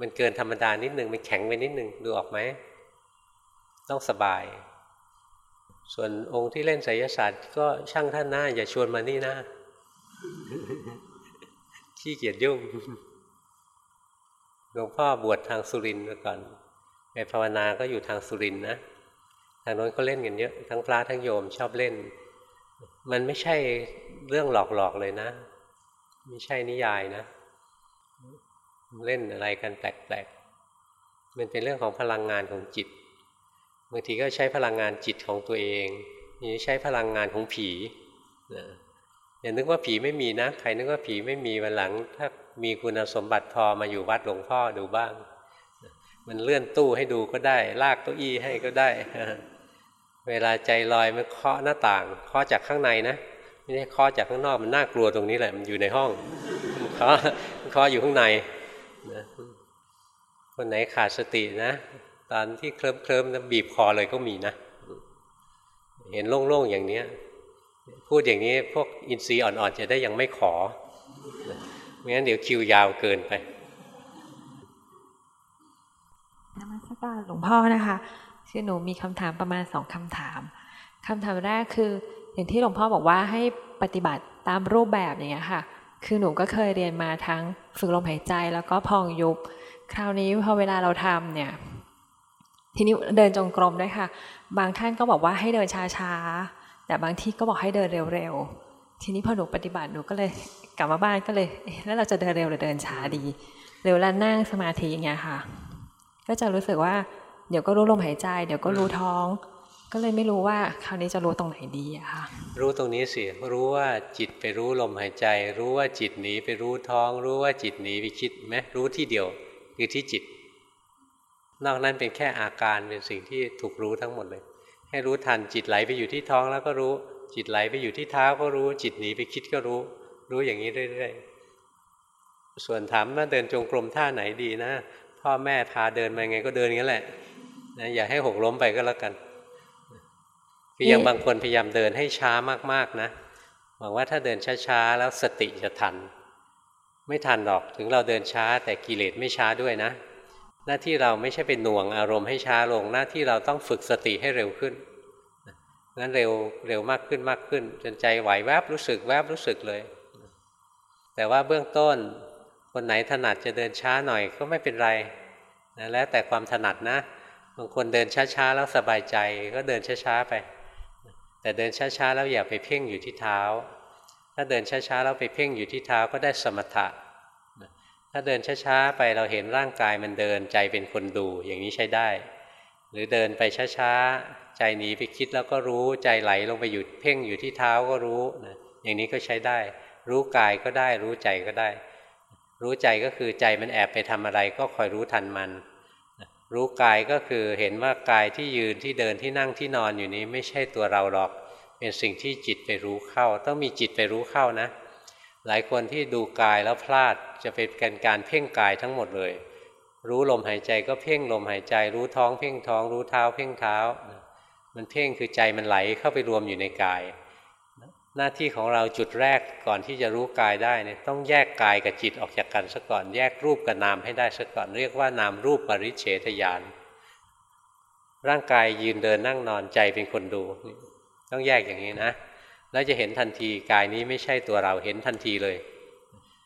มันเกินธรรมดานิดนึง มันแข็งไปนิดนึง ดูออกไหม ต้องสบาย ส่วนองค์ที่เล่นไสยศาสตร์ก็ช่างท่านหน้า อย่าชวนมานี่นะขี้เกียจยุ่งหลวงพ่อบวชทางสุรินทร์มาก่อนไปภาวนาก็อยู่ทางสุรินทร์นะทางโน้นก็เล่นกันเยอะทั้งพระทั้งโยมชอบเล่น มันไม่ใช่เรื่องหลอกๆเลยนะ ไม่ใช่นิยายนะ เล่นอะไรกันแปลกๆมันเป็นเรื่องของพลังงานของจิต บางทีก็ใช้พลังงานจิตของตัวเองนี่ใช้พลังงานของผีอย่านึกว่าผีไม่มีนะใครนึกว่าผีไม่มีวันหลัง ถ้ามีคุณสมบัติพอมาอยู่วัดหลวงพ่อดูบ้าง มันเลื่อนตู้ให้ดูก็ได้ ลากเก้าอี้ให้ก็ได้ เวลาใจลอยมันเคาะหน้าต่างเคาะจากข้างในนะไม่ใช่เคาะจากข้างนอกมันน่ากลัวตรงนี้แหละมันอยู่ในห้องเคาะเคาะอยู่ข้างในคนไหนขาดสตินะ ตอนที่เคลิ้มเคลิ้มนะบีบคอเลยก็มีนะ เห็นโล่งๆอย่างเนี้ย พูดอย่างนี้พวกอินทรีย์อ่อนๆจะได้ยังไม่ขอไม่งั้นเดี๋ยวคิวยาวเกินไปนมัสการหลวงพ่อนะคะคือหนูมีคำถามประมาณสองคำถามคำถามแรกคือ อย่างที่หลวงพ่อบอกว่าให้ปฏิบัติตามรูปแบบอย่างเงี้ยค่ะ คือหนูก็เคยเรียนมาทั้งฝึกลมหายใจแล้วก็พองยุบ คราวนี้พอเวลาเราทำเนี่ย ทีนี้เดินจงกรมด้วยค่ะ บางท่านก็บอกว่าให้เดินช้าๆ แต่บางที่ก็บอกให้เดินเร็วๆ ทีนี้พอหนูปฏิบัติหนูก็เลยกลับมาบ้านก็เลยแล้วเราจะเดินเร็วหรือเดินช้าดีเร็วแล้วนั่งสมาธิอย่างเงี้ยค่ะ ก็จะรู้สึกว่าเดี๋ยวก็รู้ลมหายใจ เดี๋ยวก็รู้ท้อง ก็เลยไม่รู้ว่าคราวนี้จะรู้ตรงไหนดีอะค่ะ รู้ตรงนี้สิรู้ว่าจิตไปรู้ลมหายใจ รู้ว่าจิตหนีไปรู้ท้อง รู้ว่าจิตหนีไปคิดไหมรู้ที่เดียวคือที่จิต นอกนั้นเป็นแค่อาการเป็นสิ่งที่ถูกรู้ทั้งหมดเลย ให้รู้ทันจิตไหลไปอยู่ที่ท้องแล้วก็รู้ จิตไหลไปอยู่ที่เท้าก็รู้ จิตหนีไปคิดก็รู้ รู้อย่างนี้เรื่อยๆส่วนถามว่าเดินจงกรมท่าไหนดีนะ พ่อแม่พาเดินมาไงก็เดินงั้นแหละนะอย่าให้หกล้มไปก็แล้วกันคือยังบางคนพยายามเดินให้ช้ามากๆนะหวังว่าถ้าเดินช้าๆแล้วสติจะทัน ไม่ทันหรอกถึงเราเดินช้าแต่กิเลสไม่ช้าด้วยนะ หน้าที่เราไม่ใช่เป็นหน่วงอารมณ์ให้ช้าลง หน้าที่เราต้องฝึกสติให้เร็วขึ้นงั้นเร็วเร็วมากขึ้นมากขึ้น จนใจไหวแวบรู้สึกแวบรู้สึกเลย แต่ว่าเบื้องต้นคนไหนถนัดจะเดินช้าหน่อยก็ไม่เป็นไรนะแล้วแต่ความถนัดนะบางคนเดินช้าๆแล้วสบายใจก็เดินช้าๆไป แต่เดินช้าๆแล้วอย่าไปเพ่งอยู่ที่เท้า ถ้าเดินช้าๆแล้วไปเพ่งอยู่ที่เท้าก็ได้สมถะ ถ้าเดินช้าๆไปเราเห็นร่างกายมันเดินใจเป็นคนดูอย่างนี้ใช้ได้ หรือเดินไปช้าๆใจหนีไปคิดแล้วก็รู้ใจไหลลงไปหยุดเพ่งอยู่ที่เท้าก็รู้นะอย่างนี้ก็ใช้ได้ รู้กายก็ได้ รู้ใจก็ได้ รู้ใจก็คือใจมันแอบไปทำอะไรก็คอยรู้ทันมัน รู้กายก็คือเห็นว่ากายที่ยืนที่เดินที่นั่งที่นอนอยู่นี้ไม่ใช่ตัวเราหรอก เป็นสิ่งที่จิตไปรู้เข้า ต้องมีจิตไปรู้เข้านะ หลายคนที่ดูกายแล้วพลาดจะเป็นการการเพ่งกายทั้งหมดเลย รู้ลมหายใจก็เพ่งลมหายใจ รู้ท้องเพ่งท้อง รู้เท้า เพ่งเท้า มันเพ่งคือใจมันไหลเข้าไปรวมอยู่ในกาย หน้าที่ของเราจุดแรกก่อนที่จะรู้กายได้เนี่ยต้องแยกกายกับจิตออกจากกันซะก่อนแยกรูปกับนามให้ได้ซะก่อนเรียกว่านามรูปปริเฉทญาณร่างกายยืนเดินนั่งนอนใจเป็นคนดู ต้องแยกอย่างนี้นะ แล้วจะเห็นทันทีกายนี้ไม่ใช่ตัวเราเห็นทันทีเลย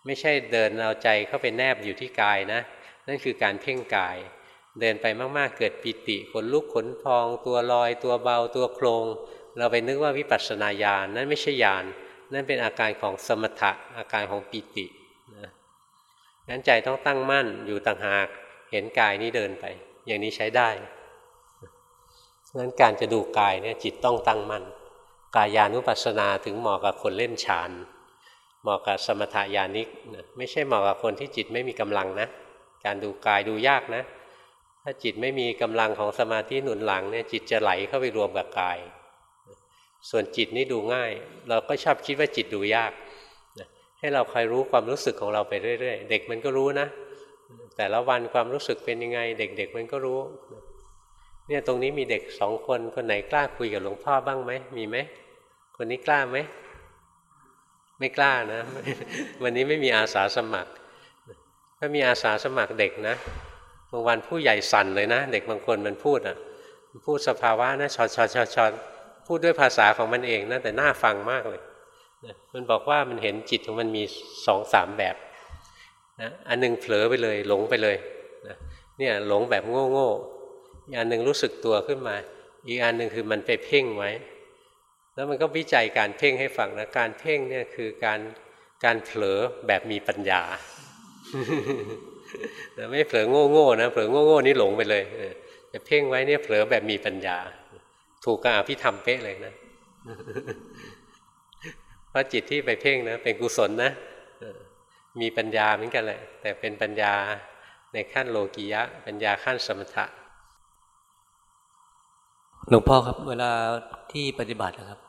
ไม่ใช่เดินเอาใจเข้าไปแนบอยู่ที่กายนะ นั่นคือการเพ่งกาย เดินไปมากๆเกิดปิติขนลุกขนพอง ตัวลอย ตัวเบาตัวโครง เราไปนึกว่าวิปัสสนาญาณนั่นไม่ใช่ญาณนั่นเป็นอาการของสมถะอาการของปิตินะนั้นใจต้องตั้งมั่นอยู่ต่างหากเห็นกายนี้เดินไป อย่างนี้ใช้ได้งั้นการจะดูกายเนี่ยจิตต้องตั้งมั่น กายานุปัสสนาถึงเหมาะกับคนเล่นฌานเหมาะกับสมถายานิกนะไม่ใช่เหมาะกับคนที่จิตไม่มีกำลังนะ การดูกายดูยากนะ ถ้าจิตไม่มีกำลังของสมาธิหนุนหลังเนี่ยจิตจะไหลเข้าไปรวมกับกาย ส่วนจิตนี่ดูง่าย เราก็ชอบคิดว่าจิตดูยาก ให้เราคอยรู้ความรู้สึกของเราไปเรื่อยๆ เด็กมันก็รู้นะ แต่ละวันความรู้สึกเป็นยังไง เด็กๆมันก็รู้เนี่ยตรงนี้มีเด็กสองคนคนไหนกล้าคุยกับหลวงพ่อบ้างไหมมีไหม คนนี้กล้าไหมไม่กล้านะ วันนี้ไม่มีอาสาสมัคร ถ้ามีอาสาสมัครเด็กนะบางวันผู้ใหญ่สั่นเลยนะ เด็กบางคนมันพูดอะมันพูดสภาวะนะชอชอชอชอพูดด้วยภาษาของมันเองนะแต่น่าฟังมากเลยมันบอกว่ามันเห็นจิตของมันมีสองสามแบบนะอันนึงเผลอไปเลยหลงไปเลยนะเนี่ยหลงแบบโง่โง่อีกอันหนึ่งรู้สึกตัวขึ้นมา อีกอันหนึ่งคือมันไปเพ่งไว้ แล้วมันก็วิจัยการเพ่งให้ฟังนะการเพ่งเนี่ยคือการการเผลอแบบมีปัญญาไม่เผลอโง่โง่นะเผลอโง่โง่นี่หลงไปเลยจะเพ่งไว้เนี่ยเผลอแบบมีปัญญา ถูกกับอภิธรรมเป๊ะเลยนะเพราะจิตที่ไปเพ่งนะเป็นกุศลนะมีปัญญาเหมือนกันแหละ แต่เป็นปัญญาในขั้นโลกียะ ปัญญาขั้นสมถะหลวงพ่อครับ เวลาที่ปฏิบัตินะครับ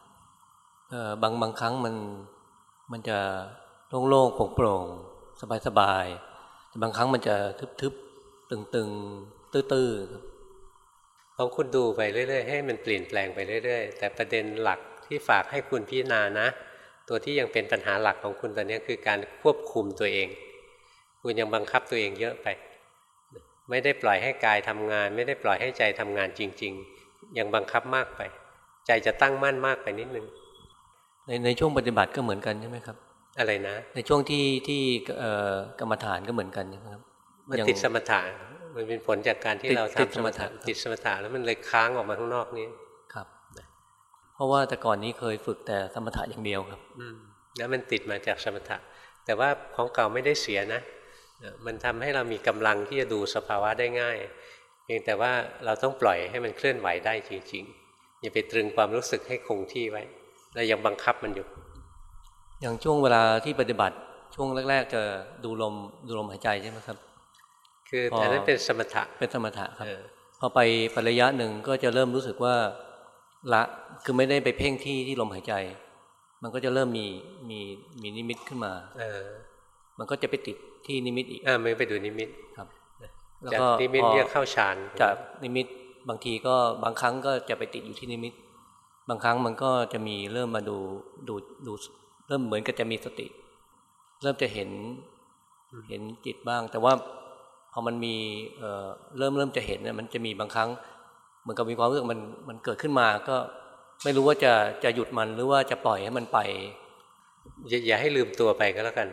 บางบางครั้งมันมันจะโล่งๆโปร่งๆสบายๆแต่บางครั้งมันจะทึบๆตึงๆตื้อๆครับของคุณดูไปเรื่อยๆให้มันเปลี่ยนแปลงไปเรื่อยๆ แต่ประเด็นหลักที่ฝากให้คุณพิจารณานะ ตัวที่ยังเป็นปัญหาหลักของคุณตอนนี้คือการควบคุมตัวเอง คุณยังบังคับตัวเองเยอะไป ไม่ได้ปล่อยให้กายทำงาน ไม่ได้ปล่อยให้ใจทำงานจริง ๆ ยังบังคับมากไป ใจจะตั้งมั่นมากไปนิดนึง ในในช่วงปฏิบัติก็เหมือนกันใช่ไหมครับ อะไรนะ ในช่วงที่ที่กรรมฐานก็เหมือนกันใช่ไหมครับมันติดสมถะมันเป็นผลจากการที่เราทำสมถะติดสมถะแล้วมันเลยค้างออกมาข้างนอกนี้ครับ เพราะว่าแต่ก่อนนี้เคยฝึกแต่สมถะอย่างเดียวครับ อืมแล้วมันติดมาจากสมถะ แต่ว่าของเก่าไม่ได้เสียนะมันทำให้เรามีกำลังที่จะดูสภาวะได้ง่าย เพียงแต่ว่าเราต้องปล่อยให้มันเคลื่อนไหวได้จริงๆอย่าไปตรึงความรู้สึกให้คงที่ไว้ เรายังบังคับมันอยู่ อย่างช่วงเวลาที่ปฏิบัติช่วงแรก ๆ จะดูลมดูลมหายใจใช่ไหมครับ คือแต่นั้นเป็นสมถะเป็นสมถะครับพอไประยะหนึ่งก็จะเริ่มรู้สึกว่าละคือไม่ได้ไปเพ่งที่ที่ลมหายใจ มันก็จะเริ่มมีมีมีนิมิตขึ้นมา เออ มันก็จะไปติดที่นิมิตอีกอ่าไม่ไปดูนิมิตครับแล้วก็นิมิตเรียกเข้าฌานจากนิมิตบางทีก็บางครั้งก็จะไปติดอยู่ที่นิมิต บางครั้งมันก็จะมีเริ่มมาดูดูดูเริ่มเหมือนกับจะมีสติ เริ่มจะเห็นเห็นจิตบ้าง แต่ว่าพอมันมีเอ่อเริ่มเริ่มจะเห็นเนี่ยมันจะมีบางครั้งเหมือนกับมีความรู้สึกมันมันเกิดขึ้นมาก็ไม่รู้ว่าจะจะหยุดมันหรือว่าจะปล่อยให้มันไปอย่าอย่าให้ลืมตัวไปก็แล้วกัน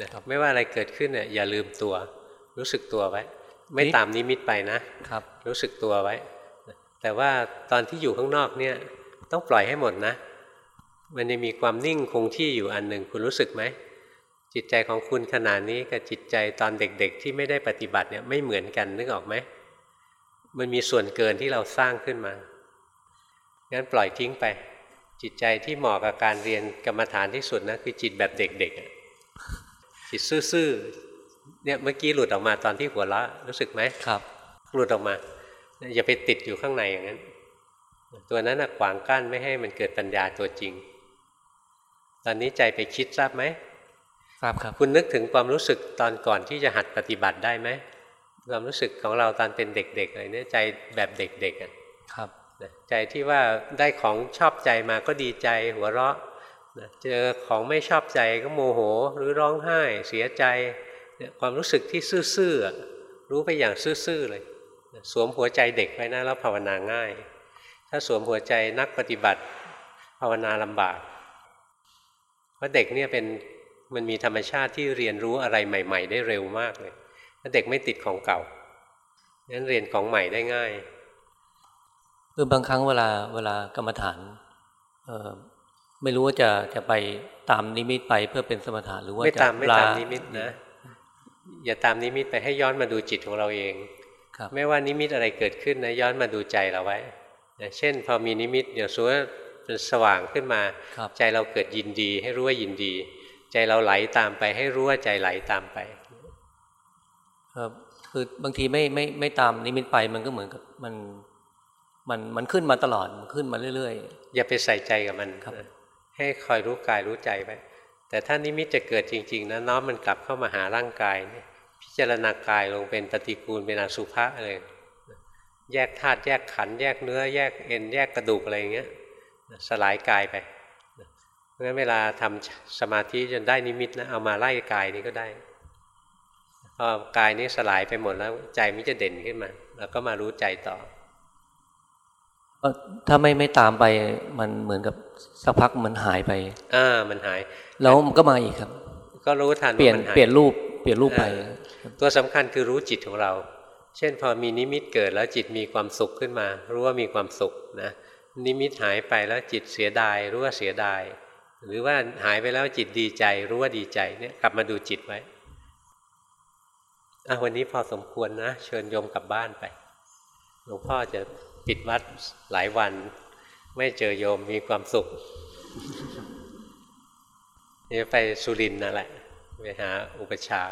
นะครับไม่ว่าอะไรเกิดขึ้นเนี่ยอย่าลืมตัว รู้สึกตัวไว้ ไม่ตามนิมิตไปนะครับ รู้สึกตัวไว้ แต่ว่าตอนที่อยู่ข้างนอกเนี่ย ต้องปล่อยให้หมดนะ มันจะมีความนิ่งคงที่อยู่อันหนึ่งคุณรู้สึกไหม จิตใจของคุณขนาดนี้กับจิตใจตอนเด็กๆ ที่ไม่ได้ปฏิบัติเนี่ยไม่เหมือนกันนึกออกไหม มันมีส่วนเกินที่เราสร้างขึ้นมางั้นปล่อยทิ้งไป จิตใจที่เหมาะกับการเรียนกรรมฐานที่สุดนะคือจิตแบบเด็กๆจิตซื่อๆเนี่ยเมื่อกี้หลุดออกมาตอนที่หัวเราะรู้สึกไหมครับ หลุดออกมาอย่าไปติดอยู่ข้างในอย่างนั้น ตัวนั้นขวางกั้นไม่ให้มันเกิดปัญญาตัวจริง ตอนนี้ใจไปคิดทราบไหมทราบครับ คุณนึกถึงความรู้สึกตอนก่อนที่จะหัดปฏิบัติได้ไหมความรู้สึกของเราตอนเป็นเด็กๆเลยเนี่ยใจแบบเด็กๆอะครับใจที่ว่าได้ของชอบใจมาก็ดีใจหัวเราะเจอของไม่ชอบใจก็โมโหหรือร้องไห้เสียใจความรู้สึกที่ซื่อๆรู้ไปอย่างซื่อๆเลย สวมหัวใจเด็กไว้นะแล้วภาวนาง่าย ถ้าสวมหัวใจนักปฏิบัติ ภาวนาลำบาก เพราะเด็กเนี่ยเป็นมันมีธรรมชาติที่เรียนรู้อะไรใหม่ ๆ ได้เร็วมากเลยถ้าเด็กไม่ติดของเก่างั้นเรียนของใหม่ได้ง่ายคือบางครั้งเวลาเวลากรรมฐานไม่รู้ว่าจะจะไปตามนิมิตไปเพื่อเป็นสมถะหรือว่าไม่ตามไม่ตามนิมิตนะ อย่าตามนิมิตไปให้ย้อนมาดูจิตของเราเองไม่ว่านิมิตอะไรเกิดขึ้นนะย้อนมาดูใจเราไว้ เช่น พอมีนิมิตเดี๋ยวสมมติเป็นสว่างขึ้นมา ใจเราเกิดยินดีให้รู้ว่ายินดี ใจเราไหลตามไปให้รู้ว่าใจไหลตามไป ครับคือบางทีไม่ไม่ไม่ตามนิมิตไปมันก็เหมือนกับมันมันมันขึ้นมาตลอดมันขึ้นมาเรื่อยอย่าไปใส่ใจกับมันครับนะให้คอยรู้กายรู้ใจไปแต่ถ้านิมิตจะเกิดจริง ๆนะน้อมมันกลับเข้ามาหาร่างกายเนี่ยพิจารณากายลงเป็นปฏิกูลเป็นอสุภะเลย แยกธาตุแยกขันธ์แยกเนื้อ แยกเอ็น แยกกระดูกอะไรอย่างเงี้ยสลายกายไปเพราะฉะนั้นเวลาทำสมาธิจนได้นิมิตนะเอามาไล่กายนี้ก็ได้พอกายนี้สลายไปหมดแล้วใจมันจะเด่นขึ้นมา แล้วก็มารู้ใจต่อๆก็ถ้าไม่ไม่ตามไปมันเหมือนกับสักพักมันหายไปอ่ามันหาย แล้วมันก็มาอีกครับ ก็รู้ทันเปลี่ยนว่ามัหาเปลี่ยนรูปเปลี่ยนรูปไปเออตัวสำคัญคือรู้จิตของเรา เช่นพอมีนิมิตเกิดแล้วจิตมีความสุขขึ้นมา รู้ว่ามีความสุขนะนิมิตหายไปแล้วจิตเสียดาย รู้ว่าเสียดาย หรือว่าหายไปแล้วจิตดีใจ รู้ว่าดีใจเนี่ยกลับมาดูจิตไว้อะวันนี้พอสมควรนะ เชิญโยมกลับบ้านไปหลวงพ่อจะปิดวัดหลายวัน ไม่เจอโยมมีความสุขเดี๋ยวไปสุรินทร์นั่นแหละไปหาอุปชา